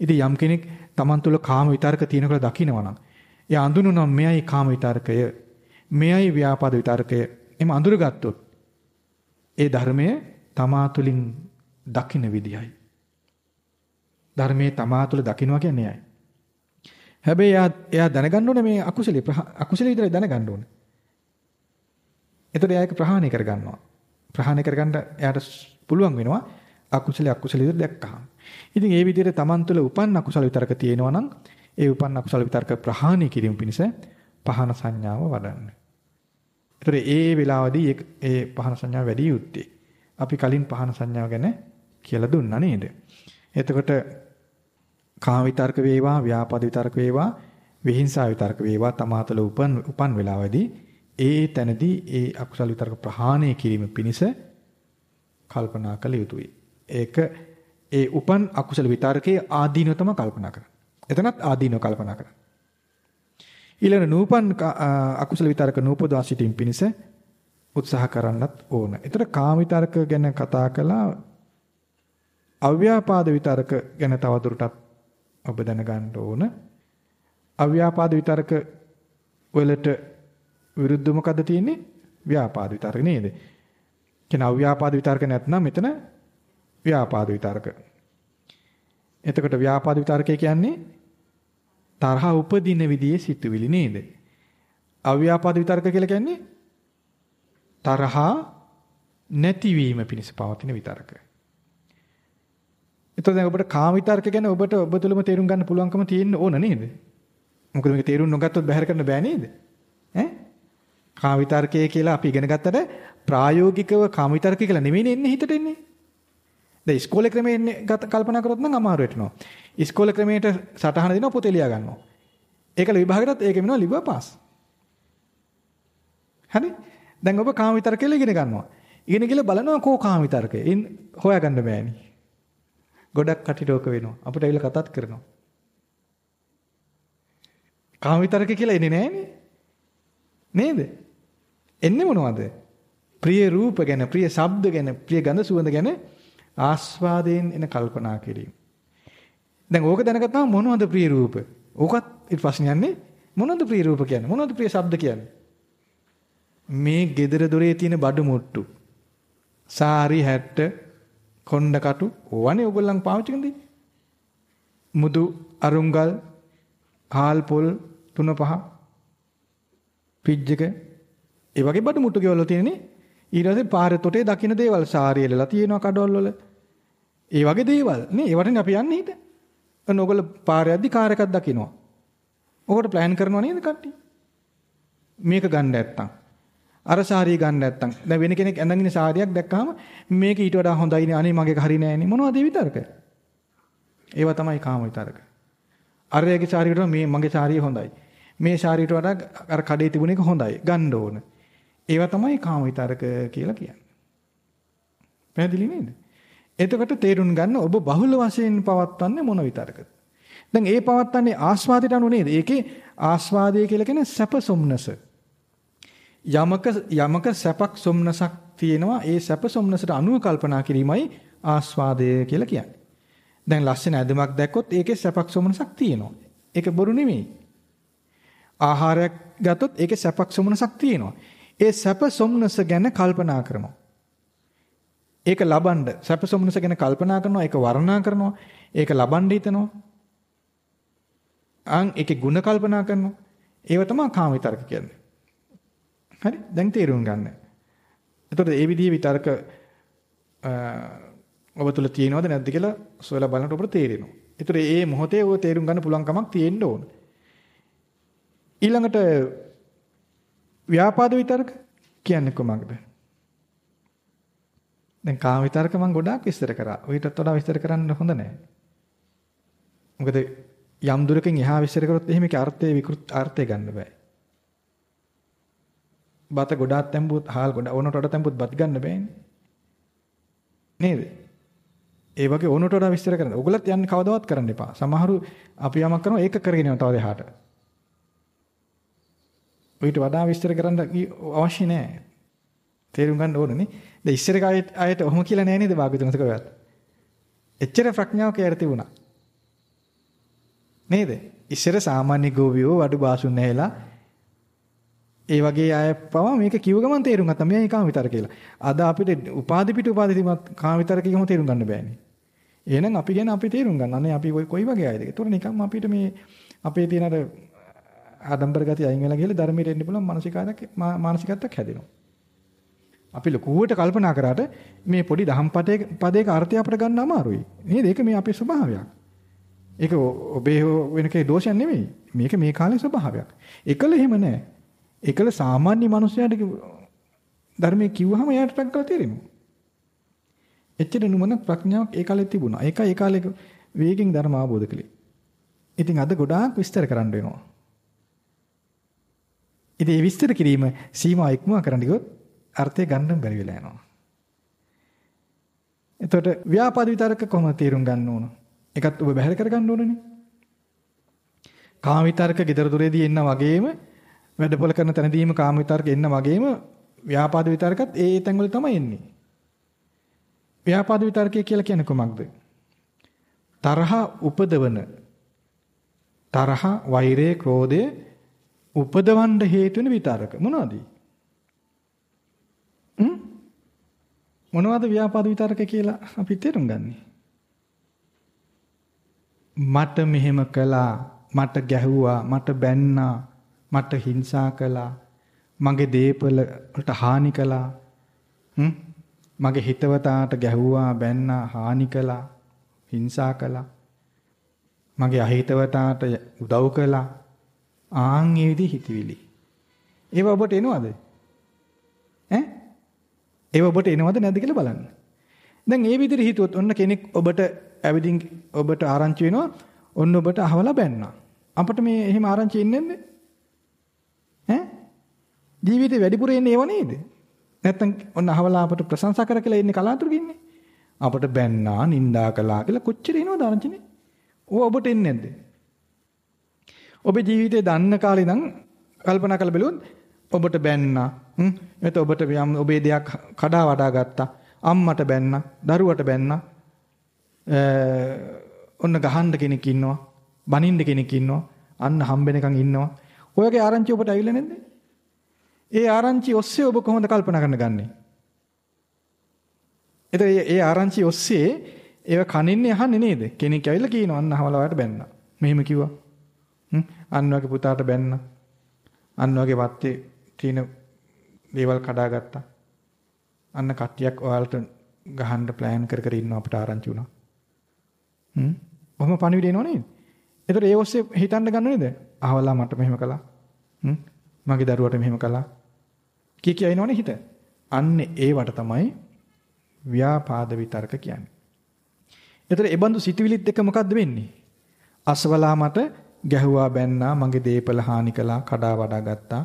ඉතින් යම් කෙනෙක් Taman තුල කාම විතරක තියෙන කියලා දකිනවනම් එයා අඳුනනවා මෙයයි කාම විතරකය, මෙයයි ව්‍යාපාද විතරකය. එම අඳුරගත්තොත් ඒ ධර්මය තමා තුලින් දකින්න විදියයි. ධර්මයේ තමා තුල දකින්නවා කියන්නේ එයයි. හැබැයි එයා එයා දැනගන්න ඕනේ මේ අකුසලී අකුසලී විතරයි දැනගන්න ඕනේ. එතකොට එයා ඒක ප්‍රහාණය කරගන්නවා. ප්‍රහාණය කරගන්න එයාට පුළුවන් වෙනවා අකුසල අකුසල විතර දැක්කහම. ඉතින් ඒ විදිහට Taman තුළ උපන් අකුසල විතරක තියෙනවා නම් ඒ උපන් අකුසල විතරක ප්‍රහාණය කිරීම පිණිස පහන සංඥාව වඩන්න. ඒතර ඒ වෙලාවදී ඒ පහන සංඥාව වැඩි යුත්තේ. අපි කලින් පහන සංඥාව ගැන කියලා දුන්නා නේද? එතකොට කාම විතර්ක වේවා, ව්‍යාපාද විතර්ක වේවා, විහිංසාව විතර්ක වේවා තමාතල උපන් උපන් වෙලාවදී ඒ තැනදී ඒ අකුසල විතරක ප්‍රහාණය කිරීම පිණිස කල්පනා කළ යුතුයි. ඒක ඒ උපන් අකුසල විතරකේ ආදීනව තම කල්පනා කරන්නේ. එතනත් ආදීනව කල්පනා කරන්නේ. ඊළඟ නූපන් අකුසල විතරක නූපදවා සිටීම පිණිස උත්සාහ කරන්නත් ඕන. ඒතර කාම විතරක ගැන කතා කළා අව්‍යාපාද විතරක ගැන තවදුරටත් ඔබ දැනගන්න ඕන. අව්‍යාපාද විතරක වලට විරුද්ධ මොකද්ද තියෙන්නේ? ව්‍යාපාද විතර්ක නේද? කියන අව්‍යාපාද විතර්ක නැත්නම් මෙතන ව්‍යාපාද විතර්ක. එතකොට ව්‍යාපාද විතර්කය කියන්නේ තරහ උපදින විදිහේ සිතුවිලි නේද? අව්‍යාපාද විතර්ක කියලා කියන්නේ තරහා නැතිවීම පිණිස පවතින විතර්ක. එතකොට දැන් ඔබට කාම විතර්ක ගැන ඔබට ඔබ තුළම තේරුම් ගන්න පුළුවන්කම තියෙන්න ඕන නේද? මොකද මේක තේරුම් නොගත්තොත් බැහැර කරන්න බෑ නේද? ඈ කාම විතර්කය කියලා අපි ඉගෙන ගත්තට ප්‍රායෝගිකව කාම විතර්කය කියලා නෙමෙයි එන්නේ හිතට එන්නේ. දැන් ඉස්කෝලේ ක්‍රමයෙන් කල්පනා කරොත් නම් අමාරු වෙටනවා. ඉස්කෝලේ ක්‍රමයට සටහන දෙනවා පොතේ ලියා ගන්නවා. ඒකල විභාගයටත් ඒක වෙනවා ලිව්වා පාස්. හරි? දැන් ඔබ කාම විතර කියලා ඉගෙන ගන්නවා. ඉගෙන ගිහලා බලනවා කෝ කාම විතරකය. ඉන් හොයාගන්න බෑනේ. ගොඩක් කටිටෝක වෙනවා. අපිට ඇවිල්ලා කතාත් කරනවා. කාම විතරක කියලා එන්නේ නෑනේ. නේද? එන්නේ මොනවද? ප්‍රිය රූප ගැන, ප්‍රිය ශබ්ද ගැන, ප්‍රිය ගඳ සුවඳ ගැන ආස්වාදයෙන් එන කල්පනා කිරීම. දැන් ඕක දැනගත්තාම මොනවද ප්‍රිය රූප? ඕකත් ඊට පස්සේ යන්නේ මොනවද ප්‍රිය රූප කියන්නේ? මොනවද ප්‍රිය ශබ්ද කියන්නේ? මේ gedara දොරේ තියෙන බඩු මුට්ටු. සාරි 70 කොණ්ඩ කටු ඕවනේ ඕගොල්ලන් පාවිච්චි කරන්නේ. මුදු අරුංගල් හාල් පොල් තුන පහ පිජ්ජක ඒ වගේ බඩු මුට්ටු ගෙවල තියෙන්නේ. ඊට පස්සේ පාරේ තොටේ දකින්න දේවල් සාරිය එලලා තියෙනවා කඩවල් වල. ඒ වගේ දේවල් නේ ඒවටනේ අපි යන්නේ හිට ඔන්න ඕගොල්ලෝ පාරේ යද්දි කාර් එකක් දකින්නවා ඔකට ප්ලෑන් කරනවා නේද කට්ටිය? මේක ගන්න නැත්තම්. අර සාරිය ගන්න නැත්තම්. දැන් වෙන කෙනෙක් ඇඳගෙන සාරියක් දැක්කහම මේක ඊට වඩා හොඳයිනේ අනේ මගේ හරි නෑනේ. මොනවද ඒ විතරක? ඒවා තමයි කාම විතරක. අරයාගේ සාරියට මේ මගේ සාරිය හොඳයි. මේ සාරියට වඩා අර කඩේ තිබුණ එක හොඳයි. ගන්න ඕන. ඒවා තමයි කාම විතරක කියලා කියන්නේ පැහැදිලි නේද එතකොට තේරුම් ගන්න ඔබ බහුල වශයෙන් පවත්වන්නේ මොන විතරකද දැන් ඒ පවත්වන්නේ ආස්වාදයට අනුව නේද ඒකේ ආස්වාදය කියලා කියන්නේ සැප සොම්නස යමක යමක සැපක් සොම්නසක් තියෙනවා ඒ සැප සොම්නසට අනුව කල්පනා කිරීමයි ආස්වාදය කියලා කියන්නේ. දැන් ලස්සන ඇඳුමක් දැක්කොත් ඒකේ සැපක් සොම්නසක් තියෙනවා. ඒක බොරු නෙමෙයි. ආහාරයක් ගත්තොත් ඒකේ සැපක් සොම්නසක් තියෙනවා. ඒ සැප සොම්නස ගැන කල්පනා කරනවා. ඒක ලබන්න සැප සොම්නස ගැන කල්පනා කරනවා ඒක වර්ණනා කරනවා ඒක ලබන්න හිතනවා අන් ඒකේ ಗುಣ කල්පනා කරනවා ඒව තමයි කාම විතරක කියන්නේ හරි? දැන් තේරුම් ගන්න. එතකොට ඒ විදිහේ විතර්ක ඔබ තුල තියෙනවද නැද්ද කියලා සොයලා බලනකොට ඔබට තේරෙනවා. ඒතර ඒ මොහොතේ ඔය තේරුම් ගන්න පුළුවන් කමක් තියෙන්න ඕන. ඊළඟට ව්‍යාපාද විතර්ක කියන්නේ කොහොමද? දැන් කාම විතර්ක මම ගොඩාක් විස්තර කරා. ඔయితත් වඩා විස්තර කරන්න හොඳ නැහැ. මොකද යම් දුරකින් එහා විස්තර කරොත් එහෙම ඒකේ අර්ථය විකෘත අර්ථය ගන්න බෑ. බත ගොඩාක් තැඹුවොත් හාල් ගොඩ ඕනට වඩා තැඹුවොත් බත් ගන්න බෑනේ. නේද? ඒ වගේ ඕනට වඩා විස්තර කරන්න. ඔයගොල්ලත් යන්නේ කවදාවත් කරන්න එපා. සමහරු අපි යමක් කරනවා ඒක කරගෙන යනවා තව දෙහාට. ඊට වඩා විස්තර කරන්න අවශ්‍ය නැහැ. තේරුම් ගන්න ඕනනේ. දැන් ඉස්සර කාලේ ආයෙත් ඔහොම කියලා නෑ නේද භාග්‍යතුන්ස කවවත්. එච්චර ප්‍රඥාවක් ඇර තිබුණා. නේද? ඉස්සර සාමාන්‍ය ගෝවියෝ වඩු බාසුන් නැහැලා ඒ වගේ අය පවා මේක කිව්ව ගමන් තේරුම් ගත්තා. මෙයයි කාම විතර කියලා. අද අපිට උපාදි පිට උපාදි තිබුණත් කාම විතර කියවම තේරුම් ගන්න බෑනේ. එහෙනම් අපි ගැන අපි තේරුම් ගන්න. අනේ අපි කොයි වගේ අයද? ඒතකොට නිකම්ම අපිට මේ අපේ තියෙන අර ආඩම්බර ගතිය අයින් වෙලා ගිහලා ධර්මයට එන්න පුළුවන් මානසිකාරයක් මානසිකත්වයක් හැදෙනවා. අපි ලකුවට කල්පනා කරාට මේ පොඩි දහම් පදයක පදයක අර්ථය අපිට ගන්න අමාරුයි. නේද? ඒක මේ අපේ ස්වභාවයක්. ඒක ඔබේ වෙනකේ දෝෂයක් නෙමෙයි. මේක මේ කාලේ ස්වභාවයක්. එකල එහෙම නැහැ. ඒකල සාමාන්‍ය මනුස්සයාට ධර්මයේ කිව්වහම එයාට ටක් කරලා තේරෙනවා. එච්චර නුමන ප්‍රඥාවක් ඒ කාලේ තිබුණා. ඒකයි ඒ කාලේ වේගෙන් ධර්ම අවබෝධ කළේ. ඉතින් අද ගොඩාක් විස්තර කරන්න වෙනවා. ඉතින් මේ විස්තර කිරීම සීමා ඉක්මවා කරන්න ගියොත් අර්ථය ගන්න බැරි වෙලා යනවා. එතකොට ව්‍යාපාද විතරක කොහොමද තේරුම් ගන්න ඕන? ඒකත් ඔබ බැහැර කර ගන්න ඕනනේ. කාම විතරක gedara duredi එන්න වගේම වැඩපොළ කරන තැනදීම කාම විතරක එන්න වගේම ව්‍යාපාද විතරකත් ඒ ඒ තැන්වල තමයි එන්නේ. ව්‍යාපාද විතරකය කියලා කියන්නේ කොමක්ද? තරහ උපදවන තරහ, වෛරය, ක්‍රෝධය උපදවන්න හේතු වෙන විතරක මොනවද? හ්ම්? මොනවද ව්‍යාපාද විතරක කියලා අපි තේරුම් ගන්නේ? මට මෙහෙම කළා, මට ගැහුවා, මට බැන්නා, මට හිංසා කළා. මගේ දේපල වලට හානි කළා. හ්ම් මගේ හිතවතාට ගැහුවා බැන්නා හානි කළා. හිංසා කළා. මගේ අහිතවතාට උදව් කළා. ආන් ඒ විදි හිතවිලි. ඒව ඔබට එනවද? ඈ? ඒව ඔබට එනවද නැද්ද කියලා බලන්න. දැන් ඒ විදිහට හිතුවොත් ඔන්න කෙනෙක් ඔබට ඇවිදින් ඔබට ආරංචි වෙනවා. ඔන්න ඔබට අහවලා බැන්නා. අපිට මේ එහෙම ආරංචි එන්නේ නැද්ද? ඈ? ජීවිතේ වැඩිපුර එන්නේ ඒව නේද? නැත්තම් ඔන්න අහවලා අපට ප්‍රශංසා කර කියලා ඉන්නේ කලාතුරකින් ඉන්නේ. අපට බැන්නා, නිඳා කළා කියලා කොච්චර එනවද ආරංචිනේ? ඕව ඔබට එන්නේ නැද්ද? ඔබේ ජීවිතේ දන්න කාලේ ඉඳන් කල්පනා කරලා බලුවොත් ඔබට බැන්නා. හ්ම්. එතකොට ඔබට යම් ඔබේ දෙයක් කඩා වඩා ගත්තා. අම්මට බැන්නා, දරුවට බැන්නා. ඔන්න ගහන්න කෙනෙක් ඉන්නවා. බනින්න කෙනෙක් ඉන්නවා. අන්න හම්බෙනකන් ඉන්නවා. ඔයගේ ආරංචි ඔබට ඇවිල්ලා නැද්ද? ඒ ආරංචි ඔස්සේ ඔබ කොහොමද කල්පනා කරන්න ගන්නේ? එතකොට ඒ ආරංචි ඔස්සේ ඒව කනින්නේ අහන්නේ නේද? කෙනෙක් ඇවිල්ලා කියනවා අන්න අහවලවට බැන්නා. මෙහෙම කිව්වා. හ්ම් අන්න වගේ පුතාට බැන්නා. අන්න වගේ වත්තේ තියෙන දේවල් කඩාගත්තා. අන්න කට්ටියක් ඔයාලට ගහන්න ප්ලෑන් කර කර ඉන්නවා අපිට ආරංචි වුණා. හ්ම්. කොහොම පණිවිඩ එනව නේද? ඒතර ඒ ඔස්සේ හිතන්න ගන්න නේද? අහවලා මට මෙහෙම කළා. හ්ම්. මගේ දරුවට මෙහෙම කළා. කී කිය එනවනේ හිත. අන්න ඒවට තමයි ව්‍යාපාද විතර්ක කියන්නේ. ඒතර ඒ බඳු සිටිවිලිත් එක මොකද්ද වෙන්නේ? අසවලා මට ගැහුවා බැන්නා මගේ දීපල හානි කළා කඩා වඩා ගත්තා.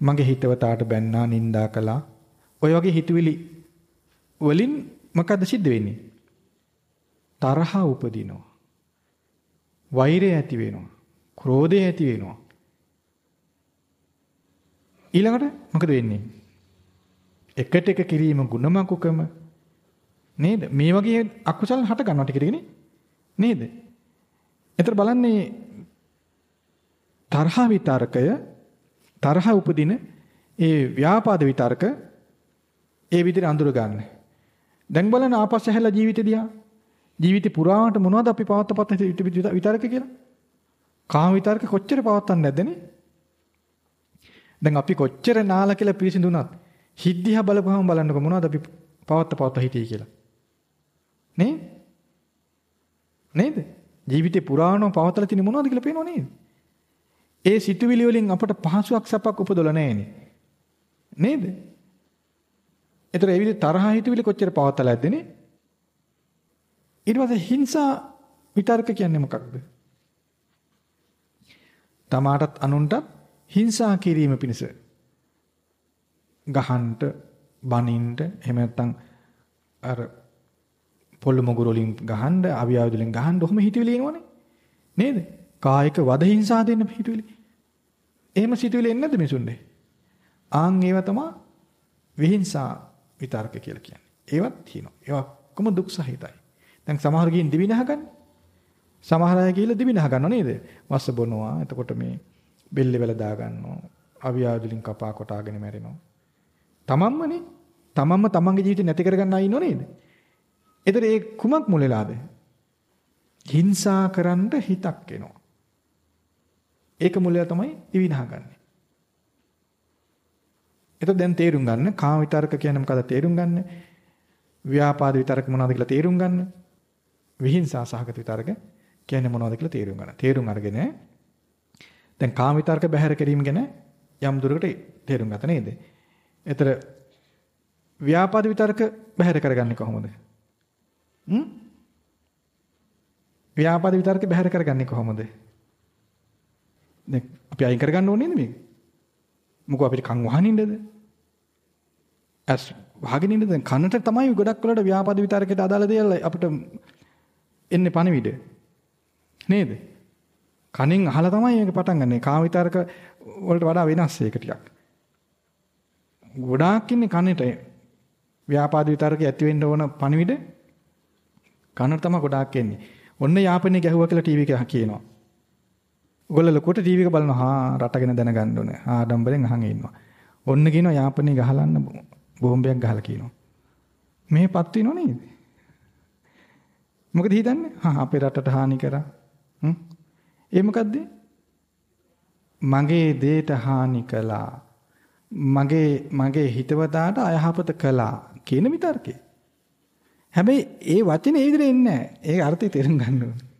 මගේ හිතවතාට බැන්නා නිඳා කළා. ඔය වගේ හිතවිලි වලින් මොකද්ද සිද්ධ වෙන්නේ? තරහ උපදිනවා. වෛරය ඇති වෙනවා. ක්‍රෝධය ඇති වෙනවා. ඊළඟට මොකද වෙන්නේ? එකට එක කිරීම ಗುಣමකුකම නේද? මේ වගේ අකුසල හට ගන්නවා ටික ටිකනේ නේද? එතකොට බලන්නේ තරහ විතරකය තරහ උපදින ඒ ව්‍යාපාද විතරක ඒ විදිහට අඳුර ගන්න. දැන් බලන්න ආපස්ස හැලා ජීවිතේ දිහා. ජීවිතේ පුරාවට මොනවද අපි පවත්පත් විතරක කියලා? කාම විතරක කොච්චර පවත්න්නේ නැද්දනේ? දැන් අපි කොච්චර නාලා කියලා පිරිසිදුනත් හිද්දිහා බලපුවම බලන්නකො මොනවද අපි පවත්ත පවත්ත හිටියේ කියලා. නේ? නේද? ජීවිතේ පුරාණම පවතලා තියෙන මොනවද කියලා පේනව නේද? ඒ සිතුවිලි වලින් අපට පහසුවක් සැපක් උපදවලා නැහෙනේ. නේද? ඒතර ඒ විදිහට තරහ හිතුවිලි කොච්චර පවත්තලා ඇද්දනේ? ඊට පස්සේ හිංසා විතර්ක කියන්නේ මොකක්ද? තමාටත් අනුන්ටත් හිංසා කිරීම පිණිස ගහන්ට බනින්ට එහෙම නැත්නම් අර පොළු මොගුරු වලින් ගහන්න අවියාවුද වලින් ගහන්න ඔහොම හිතවිලි එනවනේ නේද කායික වද හිංසා දෙන්න හිතුවිලි. එහෙම සිතුවිලි එන්නේ නැද්ද මිසුන්නේ? ආන් ඒවා තමයි විහිංසා විතර්ක කියලා කියන්නේ. ඒවත් තියෙනවා. ඒවා කොම දුක් සහිතයි. දැන් සමහර ගින් දිවි නහගන්නේ. සමහර අය කියලා දිවි නහ ගන්නව නේද? වස්ස බොනවා. එතකොට මේ බෙල්ල වල දා ගන්නවා. අවියාදුලින් කපා කොටාගෙන මැරෙනවා. තමන්මනේ. තමන්ම තමන්ගේ ජීවිතේ නැති කරගන්න අය ඉන්නව නේද? එතකොට ඒ කුමක් මුලලාද? හිංසා කරන්න හිතක් එනවා. ඒක මුලය තමයි ඉවිනහගන්නේ. එතකොට දැන් තේරුම් ගන්න කාම විතරක කියන්නේ මොකද තේරුම් ගන්න. ව්‍යාපාද විතරක මොනවද කියලා තේරුම් ගන්න. විහිංසා සහගත විතරක කියන්නේ මොනවද කියලා තේරුම් ගන්න. තේරුම් අරගෙන දැන් කාම විතරක බැහැර කිරීම ගැන යම් දුරකට තේරුම් ගත නේද? එතර ව්‍යාපාද විතරක බැහැර කරගන්නේ කොහොමද? හ්ම්? ව්‍යාපාද විතරක බැහැර කරගන්නේ කොහොමද? දැන් අපි අයින් කරගන්න ඕනේ නේද මේක? මොකෝ අපිට කන් වහනින්නද? ඇස් වහගෙන ඉන්නද? දැන් කනට තමයි ගොඩක් වලට ව්‍යාපාද විතරකයට අදාළ දේවල් අපිට එන්නේ පණිවිඩ. නේද? කනෙන් අහලා තමයි මේක පටන් ගන්නෙ. කාම විතරක වලට වඩා වෙනස් ඒක ටිකක්. ගොඩාක් ඉන්නේ කනෙට ව්‍යාපාද විතරක ඇති වෙන්න ඕන පණිවිඩ කනට තමයි ගොඩාක් එන්නේ. ඔන්න යාපනයේ ගැහුවා කියලා ටීවී එක කියනවා. ඔයගොල්ලෝ ලොකුට ටීවී එක බලනවා. හා රටගෙන දැනගන්න ඕනේ. ආඩම්බරෙන් අහන් ඉන්නවා. ඔන්න කියනවා යාපනයේ ගහලන්න බෝම්බයක් ගහලා කියනවා. මේපත් වෙනව නේද? මොකද හිතන්නේ? හා අපේ රටට හානි කරා. හ්ම්. ඒ මොකද්ද? මගේ දේට හානි කළා. මගේ මගේ හිතවතාට අයහපත කළා කියන විතර්කේ. හැබැයි ඒ වචනේ ඒ විදිහට එන්නේ නැහැ. ඒ අර්ථය තේරුම් ගන්න ඕනේ.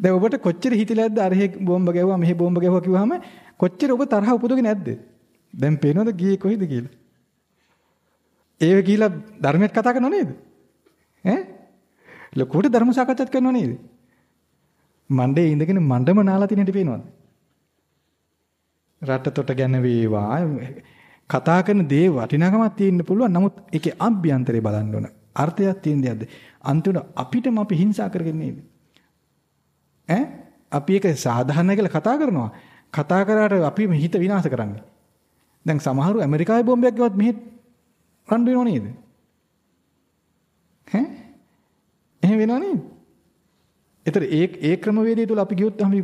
දැන් ඔබට කොච්චර හිතිලාද අර හේ බෝම්බ ගැහුවා මෙහි බෝම්බ ගැහුවා කිව්වහම කොච්චර ඔබ තරහ උපදෝගේ නැද්ද? දැන් පේනවද ගියේ කොහෙද කියලා? ඒව කියලා ධර්මයක් කතා කරනව නේද? ඈ? ලොකුට ධර්ම සාකච්ඡාත් කරනව නේද? මණ්ඩේ ඉඳගෙන මණ්ඩම නාලා තියෙන හැටි පේනවද? රටතොට ගැන වේවා කතා කරන දේ වටිනාකමක් තියෙන්න පුළුවන්. නමුත් ඒකේ අභ්‍යන්තරේ බලන්න ඕන. අර්ථයක් තියෙන දෙයක්ද? අන්තිමට අපිටම අපි හිංසා කරගෙන නේද? ඈ අපි ඒක සාධාරණ කියලා කතා කරනවා. කතා කරාට අපි හිත විනාශ කරන්නේ. දැන් සමහරු ඇමරිකාවේ බෝම්බයක් ගවත් මෙහෙත් රණ්ඩු වෙනව නේද? ඈ එහෙම වෙනව නේද? ඒතර ඒ ඒ ක්‍රමවේදය තුල අපි ගියොත් අපි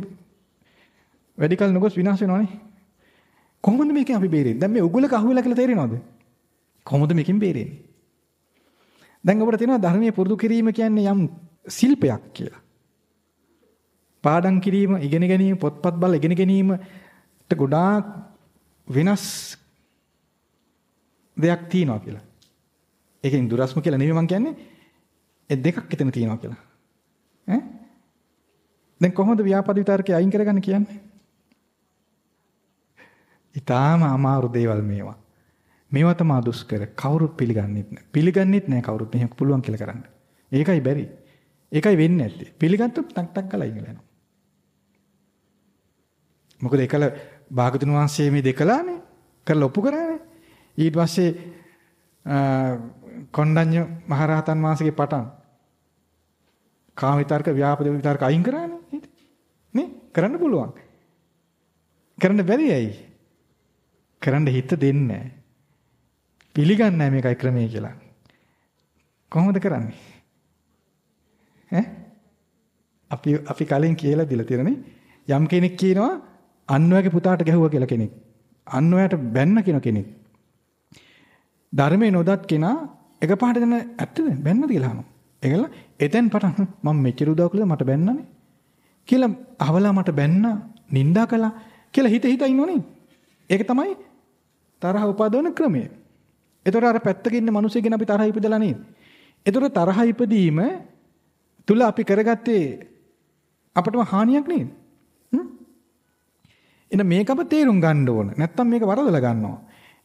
වැඩි කල නොගොස් විනාශ වෙනවනේ. කොහොමද මේකෙන් අපි බේරෙන්නේ? දැන් මේ උගලක අහුවෙලා කියලා තේරෙනවද? කොහොමද මේකෙන් බේරෙන්නේ? දැන් අපිට තියෙනවා ධර්මයේ පුරුදු කිරීම කියන්නේ යම් ශිල්පයක් කියලා. පාඩම් කිරීම, ඉගෙන ගැනීම, පොත්පත් බල ඉගෙන ගැනීමට ගොඩාක් වෙනස් දෙයක් තියෙනවා කියලා. ඒකෙන් දුරස්ම කියලා නෙමෙයි මම කියන්නේ. ඒ දෙකක් එතන තියෙනවා කියලා. ඈ? දැන් කොහොමද ව්‍යාපාද විතරකේ අයින් කරගන්න කියන්නේ? ඊටාම අමාරු දේවල් මේවා. මේවා තමයි දුෂ්කර. කවුරුත් පිළිගන්නෙත් නැහැ. පිළිගන්නෙත් නැහැ කවුරුත් මෙහෙම පුළුවන් කියලා කරන්න. ඒකයි බැරි. ඒකයි වෙන්නේ නැත්තේ. පිළිගත්තොත් ටක් ටක් ගලා ඉගෙන යනවා. මොකද ඒකල භාගතුන් වහන්සේ මේ දෙකලානේ කරලා ඔප්පු කරානේ. ඊට පස්සේ කොණ්ඩඤ්ඤ මහරහතන් වහන්සේගේ පටන් කාම විතර්ක ව්‍යාපද විතර්ක අයින් කරානේ. නේ? කරන්න පුළුවන්. කරන්න බැරි ඇයි? කරන්න හිත දෙන්නේ නැහැ. පිළිගන්නේ නැහැ මේකයි ක්‍රමයේ කියලා. කොහොමද කරන්නේ? ඈ? අපි අපි කලින් කියලා දීලා තියෙනනේ යම් කෙනෙක් කියනවා අන්වයාගේ පුතාට ගැහුවා කියලා කෙනෙක්. අන්වයාට බැන්න කියන කෙනෙක්. ධර්මයේ නොදත් කෙනා එකපාරට දෙන ඇත්තද බැන්නද කියලා අහනවා. ඒකල එතෙන් පටන් මම මෙච්චර උදව් කළා මට බැන්නනේ. කියලා අහවලා මට බැන්න නිඳා කළා කියලා හිත හිත ඉන්නෝනේ. ඒක තමයි තරහ උපදවන ක්‍රමය. එතකොට අර පැත්තක ඉන්න මිනිස්සුගෙන අපි තරහ ඉපදලා නේද? එතකොට තරහ ඉපදීම තුල අපි කරගත්තේ අපටම හානියක් නේද? එන මේක අප තේරුම් ගන්න ඕන. නැත්තම් මේක වරදලා ගන්නවා.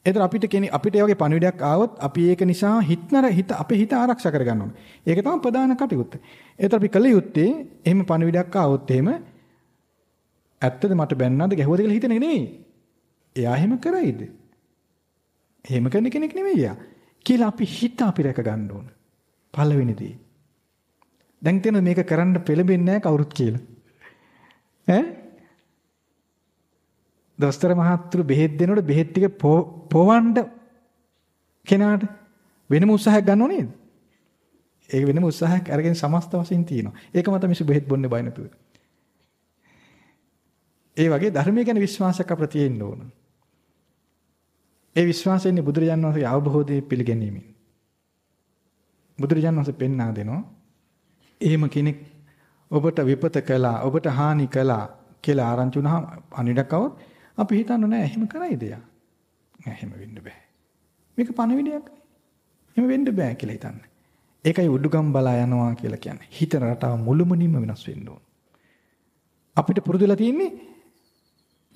එතන අපිට කෙනෙක් අපිට ඒ වගේ පණිවිඩයක් ආවොත් අපි ඒක නිසා හිතනර හිත අපේ හිත ආරක්ෂා කරගන්න ඕනේ. ඒක තමයි ප්‍රධාන කටයුත්ත. එතන අපි කළ යුත්තේ එහෙම පණිවිඩයක් ආවොත් එහෙම ඇත්තද මට බැන්නද ගැහුවද කියලා හිතන එක නෙවෙයි. එයා එහෙම කරයිද? එහෙම කරන කෙනෙක් නෙවෙයි එයා. කියලා අපි හිත අපි රැක ගන්න ඕන. පළවෙනි දේ. දැන් තේන මේක කරන්න පෙළඹෙන්නේ නැහැ කවුරුත් කියලා. ඈ දොස්තර මහත්තුරු බෙහෙත් දෙනකොට බෙහෙත් ටික පොවන්න කෙනාට වෙනම උත්සාහයක් ගන්නව නේද? ඒක වෙනම උත්සාහයක් අරගෙන සමස්ත වශයෙන් තියෙනවා. ඒක මත මිසු බෙහෙත් බොන්නේ බය නැතුව. ඒ වගේ ධර්මයේ ගැන විශ්වාසයක් අපිට තියෙන්න ඕන. ඒ විශ්වාසයෙන් බුදුරජාණන් වහන්සේගේ අවබෝධය පිළිගැනීමෙන්. බුදුරජාණන් වහන්සේ පෙන්වා දෙනවා. එහෙම කෙනෙක් ඔබට විපත කළා, ඔබට හානි කළා කියලා ආරංචි වුණාම අනිඩකවොත් අපි හිතන්නේ නෑ එහෙම කරයිද යා. නෑ එහෙම වෙන්න බෑ. මේක පණවිඩයක් නේ. එහෙම වෙන්න බෑ කියලා හිතන්නේ. ඒකයි උඩුගම් බලා යනවා කියලා කියන්නේ. හිත රටාව මුළුමනින්ම වෙනස් වෙන්න ඕන. අපිට පුරුදුලා තියෙන්නේ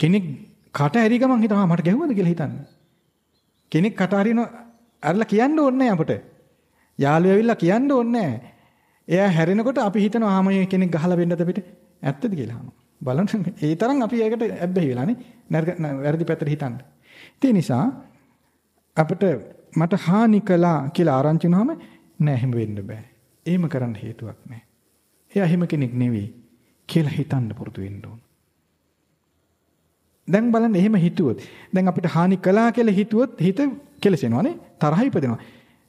කෙනෙක් කට ඇරි ගමන් හිතනවා මට ගැහුවද කියලා හිතන්නේ. කෙනෙක් කට අරින අරලා කියන්න ඕනේ නැහැ අපට. යාළුවෝ ඇවිල්ලා කියන්න ඕනේ නැහැ. එයා හැරෙනකොට අපි හිතනවා ආ මම කෙනෙක් ගහලා වෙන්නද අපිට ඇත්තද කියලා අහනවා. බලන්න ඒ තරම් අපි ඒකට ඇබ්බැහි වෙලානේ. වැරදි පැත්තට හිතන්න. ඒ නිසා අපිට මට හානි කළා කියලා ආරංචි වුනහම නෑ එහෙම වෙන්න බෑ. එහෙම කරන්න හේතුවක් නෑ. එයා එහෙම කෙනෙක් නෙවෙයි කියලා හිතන්න පුරුදු වෙන්න ඕන. දැන් බලන්න එහෙම හිතුවොත් දැන් අපිට හානි කළා කියලා හිතුවොත් හිත කෙලසෙනවනේ තරහ ඉපදෙනවා.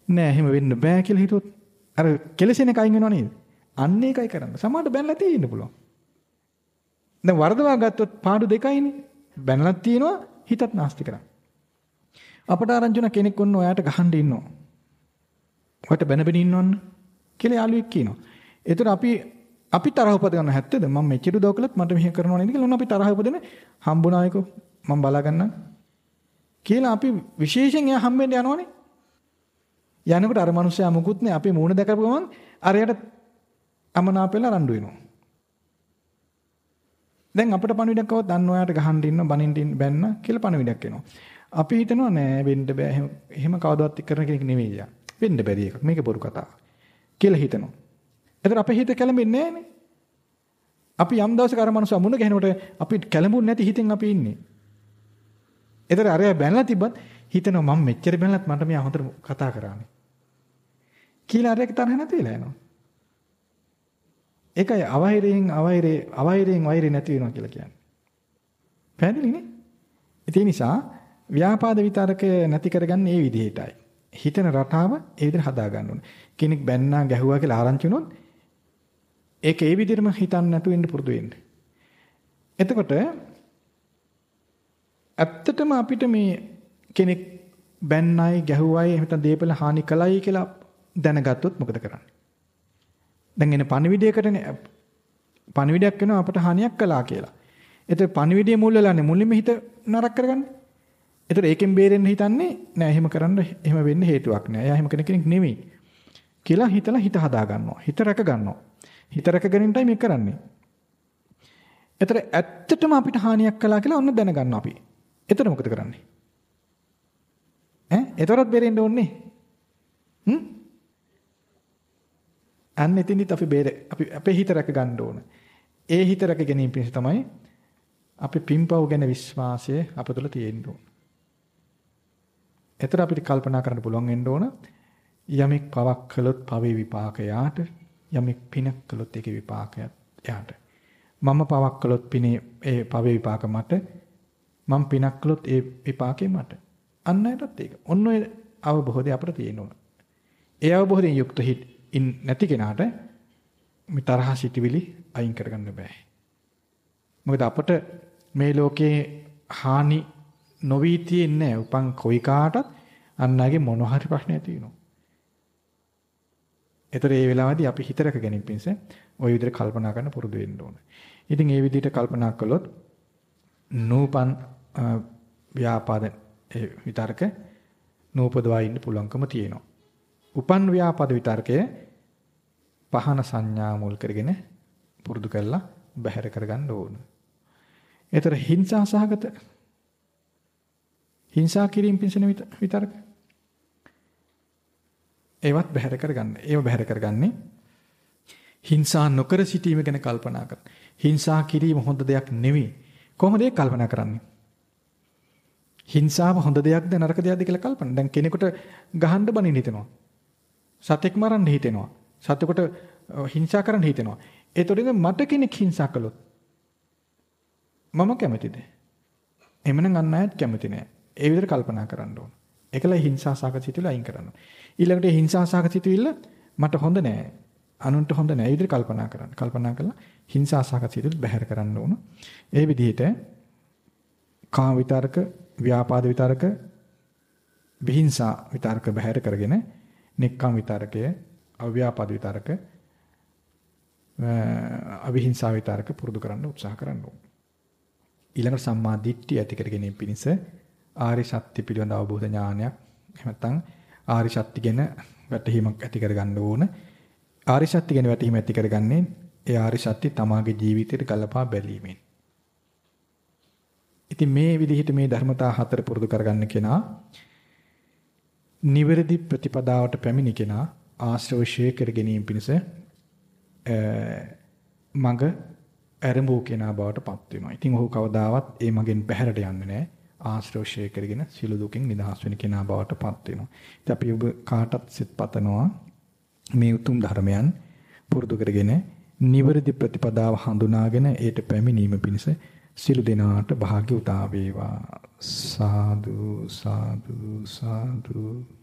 නෑ එහෙම වෙන්න බෑ කියලා හිතුවොත් අර කෙලසෙන එක අයින් වෙනව නේද? අන්න ඒකයි කරන්න. සමහරට බැනලා තියෙන්න පුළුවන්. දැන් වර්ධවා ගත්තොත් පාඩු දෙකයිනේ. බැනලක් තියෙනවා හිතත් නාස්ති කරා. අපට ආරංචින කෙනෙක් ඔන්න ඔයාට ගහන්න ඉන්නවා. ඔයාට බැන බැන ඉන්නවන්න කියලා යාළුවෙක් කියනවා. ඒතර අපි අපි තරහ උපද ගන්න හැත්තේද මම මෙච්චර දව කළත් මට මෙහෙ කරනවා නේද කියලා ඔන්න අපි තරහ උපදෙන හම්බුනායකෝ මම බලා ගන්නම් කියලා අපි විශේෂයෙන් එයා හම්බෙන්න යනවනේ. යනකොට අර මිනිස්සයා මුකුත් නෑ අපි මූණ දැකපු ගමන් අරයට අමනාපෙලා රණ්ඩු වෙනවා. දැන් අපිට පණවිඩක් આવොත් අන්න ඔයාට ගහන්න ඉන්න බනින්න බැන්න කියලා පණවිඩක් එනවා. අපි හිතනවා නෑ වෙන්න බෑ එහෙම එහෙම කවදාවත් කරන කෙනෙක් නෙවෙයි යා. වෙන්න බැරි එකක්. මේක බොරු කතාවක්. කියලා හිතනවා. එතකොට අපේ හිත කැළඹෙන්නේ නෑනේ. අපි යම් දවසක අර මනුස්ස මුණ ගැහෙනකොට අපි කැළඹුන්නේ නැති හිතෙන් අපි ඉන්නේ. ඒතර අරයා බැනලා තිබ්බත් හිතනවා මම මෙච්චර බැනලත් මට මෙයා හොඳට කතා කරානේ. කියලා අරයාගේ තරහ නැති වෙලා යනවා. ඒකයි අවෛරයෙන් අවෛරේ අවෛරයෙන් වෛරේ නැති වෙනවා කියලා කියන්නේ. පැහැදිලිනේ? ඒ නිසා ව්‍යාපාද විතරකය නැති කරගන්නේ මේ විදිහටයි. හිතන රටාව ඒ විදිහට හදා ගන්න ඕනේ. කෙනෙක් බැන්නා ගැහුවා කියලා ආරංචි වුණොත් ඒක ඒ විදිහටම හිතන්න නැතුව ඉන්න පුරුදු වෙන්න. එතකොට ඇත්තටම අපිට මේ කෙනෙක් බැන්නයි ගැහුවයි එහෙම නැත්නම් දීපල හානි කළයි කියලා දැනගත්තොත් මොකද කරන්නේ? දැන් එන පණිවිඩයකටනේ පණිවිඩයක් වෙනවා අපට හානියක් කළා කියලා. ඒතර පණිවිඩය මුල් වෙලානේ මුලින්ම හිත නරක කරගන්නේ. ඒතර ඒකෙන් බේරෙන්න හිතන්නේ නෑ එහෙම කරන්න එහෙම වෙන්න හේතුවක් නෑ. එයා එහෙම කෙනෙක් නෙමෙයි. කියලා හිතලා හිත හදා ගන්නවා. හිත රැක ගන්නවා. හිත රැක ගැනීමයි මේ කරන්නේ. ඒතර ඇත්තටම අපිට හානියක් කළා කියලා ඔන්න දැනගන්න අපි. එතන මොකද කරන්නේ? ඈ? එතරම් බේරෙන්න ඕනේ. හ්ම්? අන්න එතනිත් අපි බේර අපි අපේ හිත රැක ගන්න ඕන. ඒ හිත රැක ගැනීම පිණිස තමයි අපි පින්පව් ගැන විශ්වාසය අප තුළ තියෙන්න ඕන. එතර අපිට කල්පනා කරන්න පුළුවන් වෙන්න ඕන යමෙක් පවක් කළොත් පවේ විපාකයාට යමෙක් පිනක් කළොත් ඒකේ විපාකයක් යාට. මම පවක් කළොත් පිනේ ඒ පවේ විපාක මට මම පිනක් කළොත් ඒ විපාකේ මට. අන්න ඇටත් ඒක. ඔන්න ඔය අවබෝධය අපිට තියෙන්න ඕන. ඒ අවබෝධයෙන් යුක්ත හිත නැති කෙනාට මේ තරහ සිටිවිලි අයින් කරගන්න බෑ. මොකද අපට මේ ලෝකේ හානි නොවී තියෙන්නේ උපන් කොයි කාටත් අන්නගේ මොන හරි ප්‍රශ්නයක් තියෙනවා. ඒතර ඒ වෙලාවේදී අපි හිත රැක ගැනීම පිණිස ওই විදිහට කල්පනා කරන්න පුරුදු වෙන්න ඕනේ. ඉතින් ඒ විදිහට කල්පනා කළොත් නූපන් ව්‍යාපාද විතරක නූපදවා ඉන්න පුළුවන්කම තියෙනවා. උපන් ව්‍යාපාද විතරකය පහන සංඥා මුල් කරගෙන පුරුදු කරලා බැහැර කරගන්න ඕන. ඒතර හිංසා සහගත හිංසා කිරීම පිණිස විතරක ඒවත් බැහැර කරගන්න. ඒව බැහැර කරගන්නේ හිංසා නොකර සිටීම ගැන කල්පනා කරන. හිංසා කිරීම හොඳ දෙයක් නෙවෙයි. කොහොමද ඒක කල්පනා කරන්නේ? හිංසාව හොඳ දෙයක්ද නරක දෙයක්ද කියලා කල්පනා. දැන් කෙනෙකුට ගහන්න බනින්න හිතෙනවා. සතෙක් මරන්න හිතෙනවා. සතෙකුට හිංසා කරන්න හිතෙනවා. ඒතොරින්ද මට කෙනෙක් හිංසා කළොත් මම කැමතිද? එමනම් අන්න අයත් කැමති නෑ. ඒ විදිහට කල්පනා කරන්න ඕන. ඒකලයි හිංසා සාගතිතුල අයින් කරන්න. ඊළඟට හිංසා සාගතිතුල මට හොඳ නෑ. අනුන්ට හොඳ නෑ. ඒ විදිහට කල්පනා කරන්න. කල්පනා කරලා හිංසා සාගතිතුල බැහැර කරන්න ඕන. ඒ විදිහට කාම විතරක, ව්‍යාපාද විතරක, විහිංසා විතරක බැහැර කරගෙන නෙක්ඛම් විතරකය, අව්‍යාපාද විතරක, අවිහිංසා විතරක පුරුදු කරන්න උත්සාහ කරන්න ඕන. ඊළඟට සම්මා දිට්ඨිය ඇති කර ගැනීම පිණිස ආරි සත්‍ය පිළිබඳ අවබෝධ ඥානයක් එහෙම නැත්නම් ආරි සත්‍ය ගැන වැටහීමක් ඇති කරගන්න ඕන. ආරි සත්‍ය ගැන වැටහීම ඇති කරගන්නේ ඒ ආරි සත්‍ය තමාගේ ජීවිතයට ගලපා බැලීමෙන්. ඉතින් මේ විදිහට මේ ධර්මතා හතර පුරුදු කරගන්න කෙනා නිවැරදි ප්‍රතිපදාවට පැමිණි කෙනා ආශ්‍රවශය කර ගැනීම පිණිස මඟ ඇරඹූ කෙනා බවට පත් වෙනවා. ඉතින් ඔහු කවදාවත් ඒ මගෙන් බැහැරට යන්නේ නැහැ. ආශ්‍රෝෂය කරගෙන සියලු දුකින් නිදහස් වෙන කෙනා බවට පත් වෙනවා. ඉතින් අපි ඔබ කාටත් සිත් පතනවා මේ උතුම් ධර්මයන් පුරුදු කරගෙන නිවැරදි ප්‍රතිපදාව හඳුනාගෙන ඒට පැමිණීම පිණිස සියලු දෙනාට භාග්‍ය උදා වේවා. සාදු සාදු සාදු.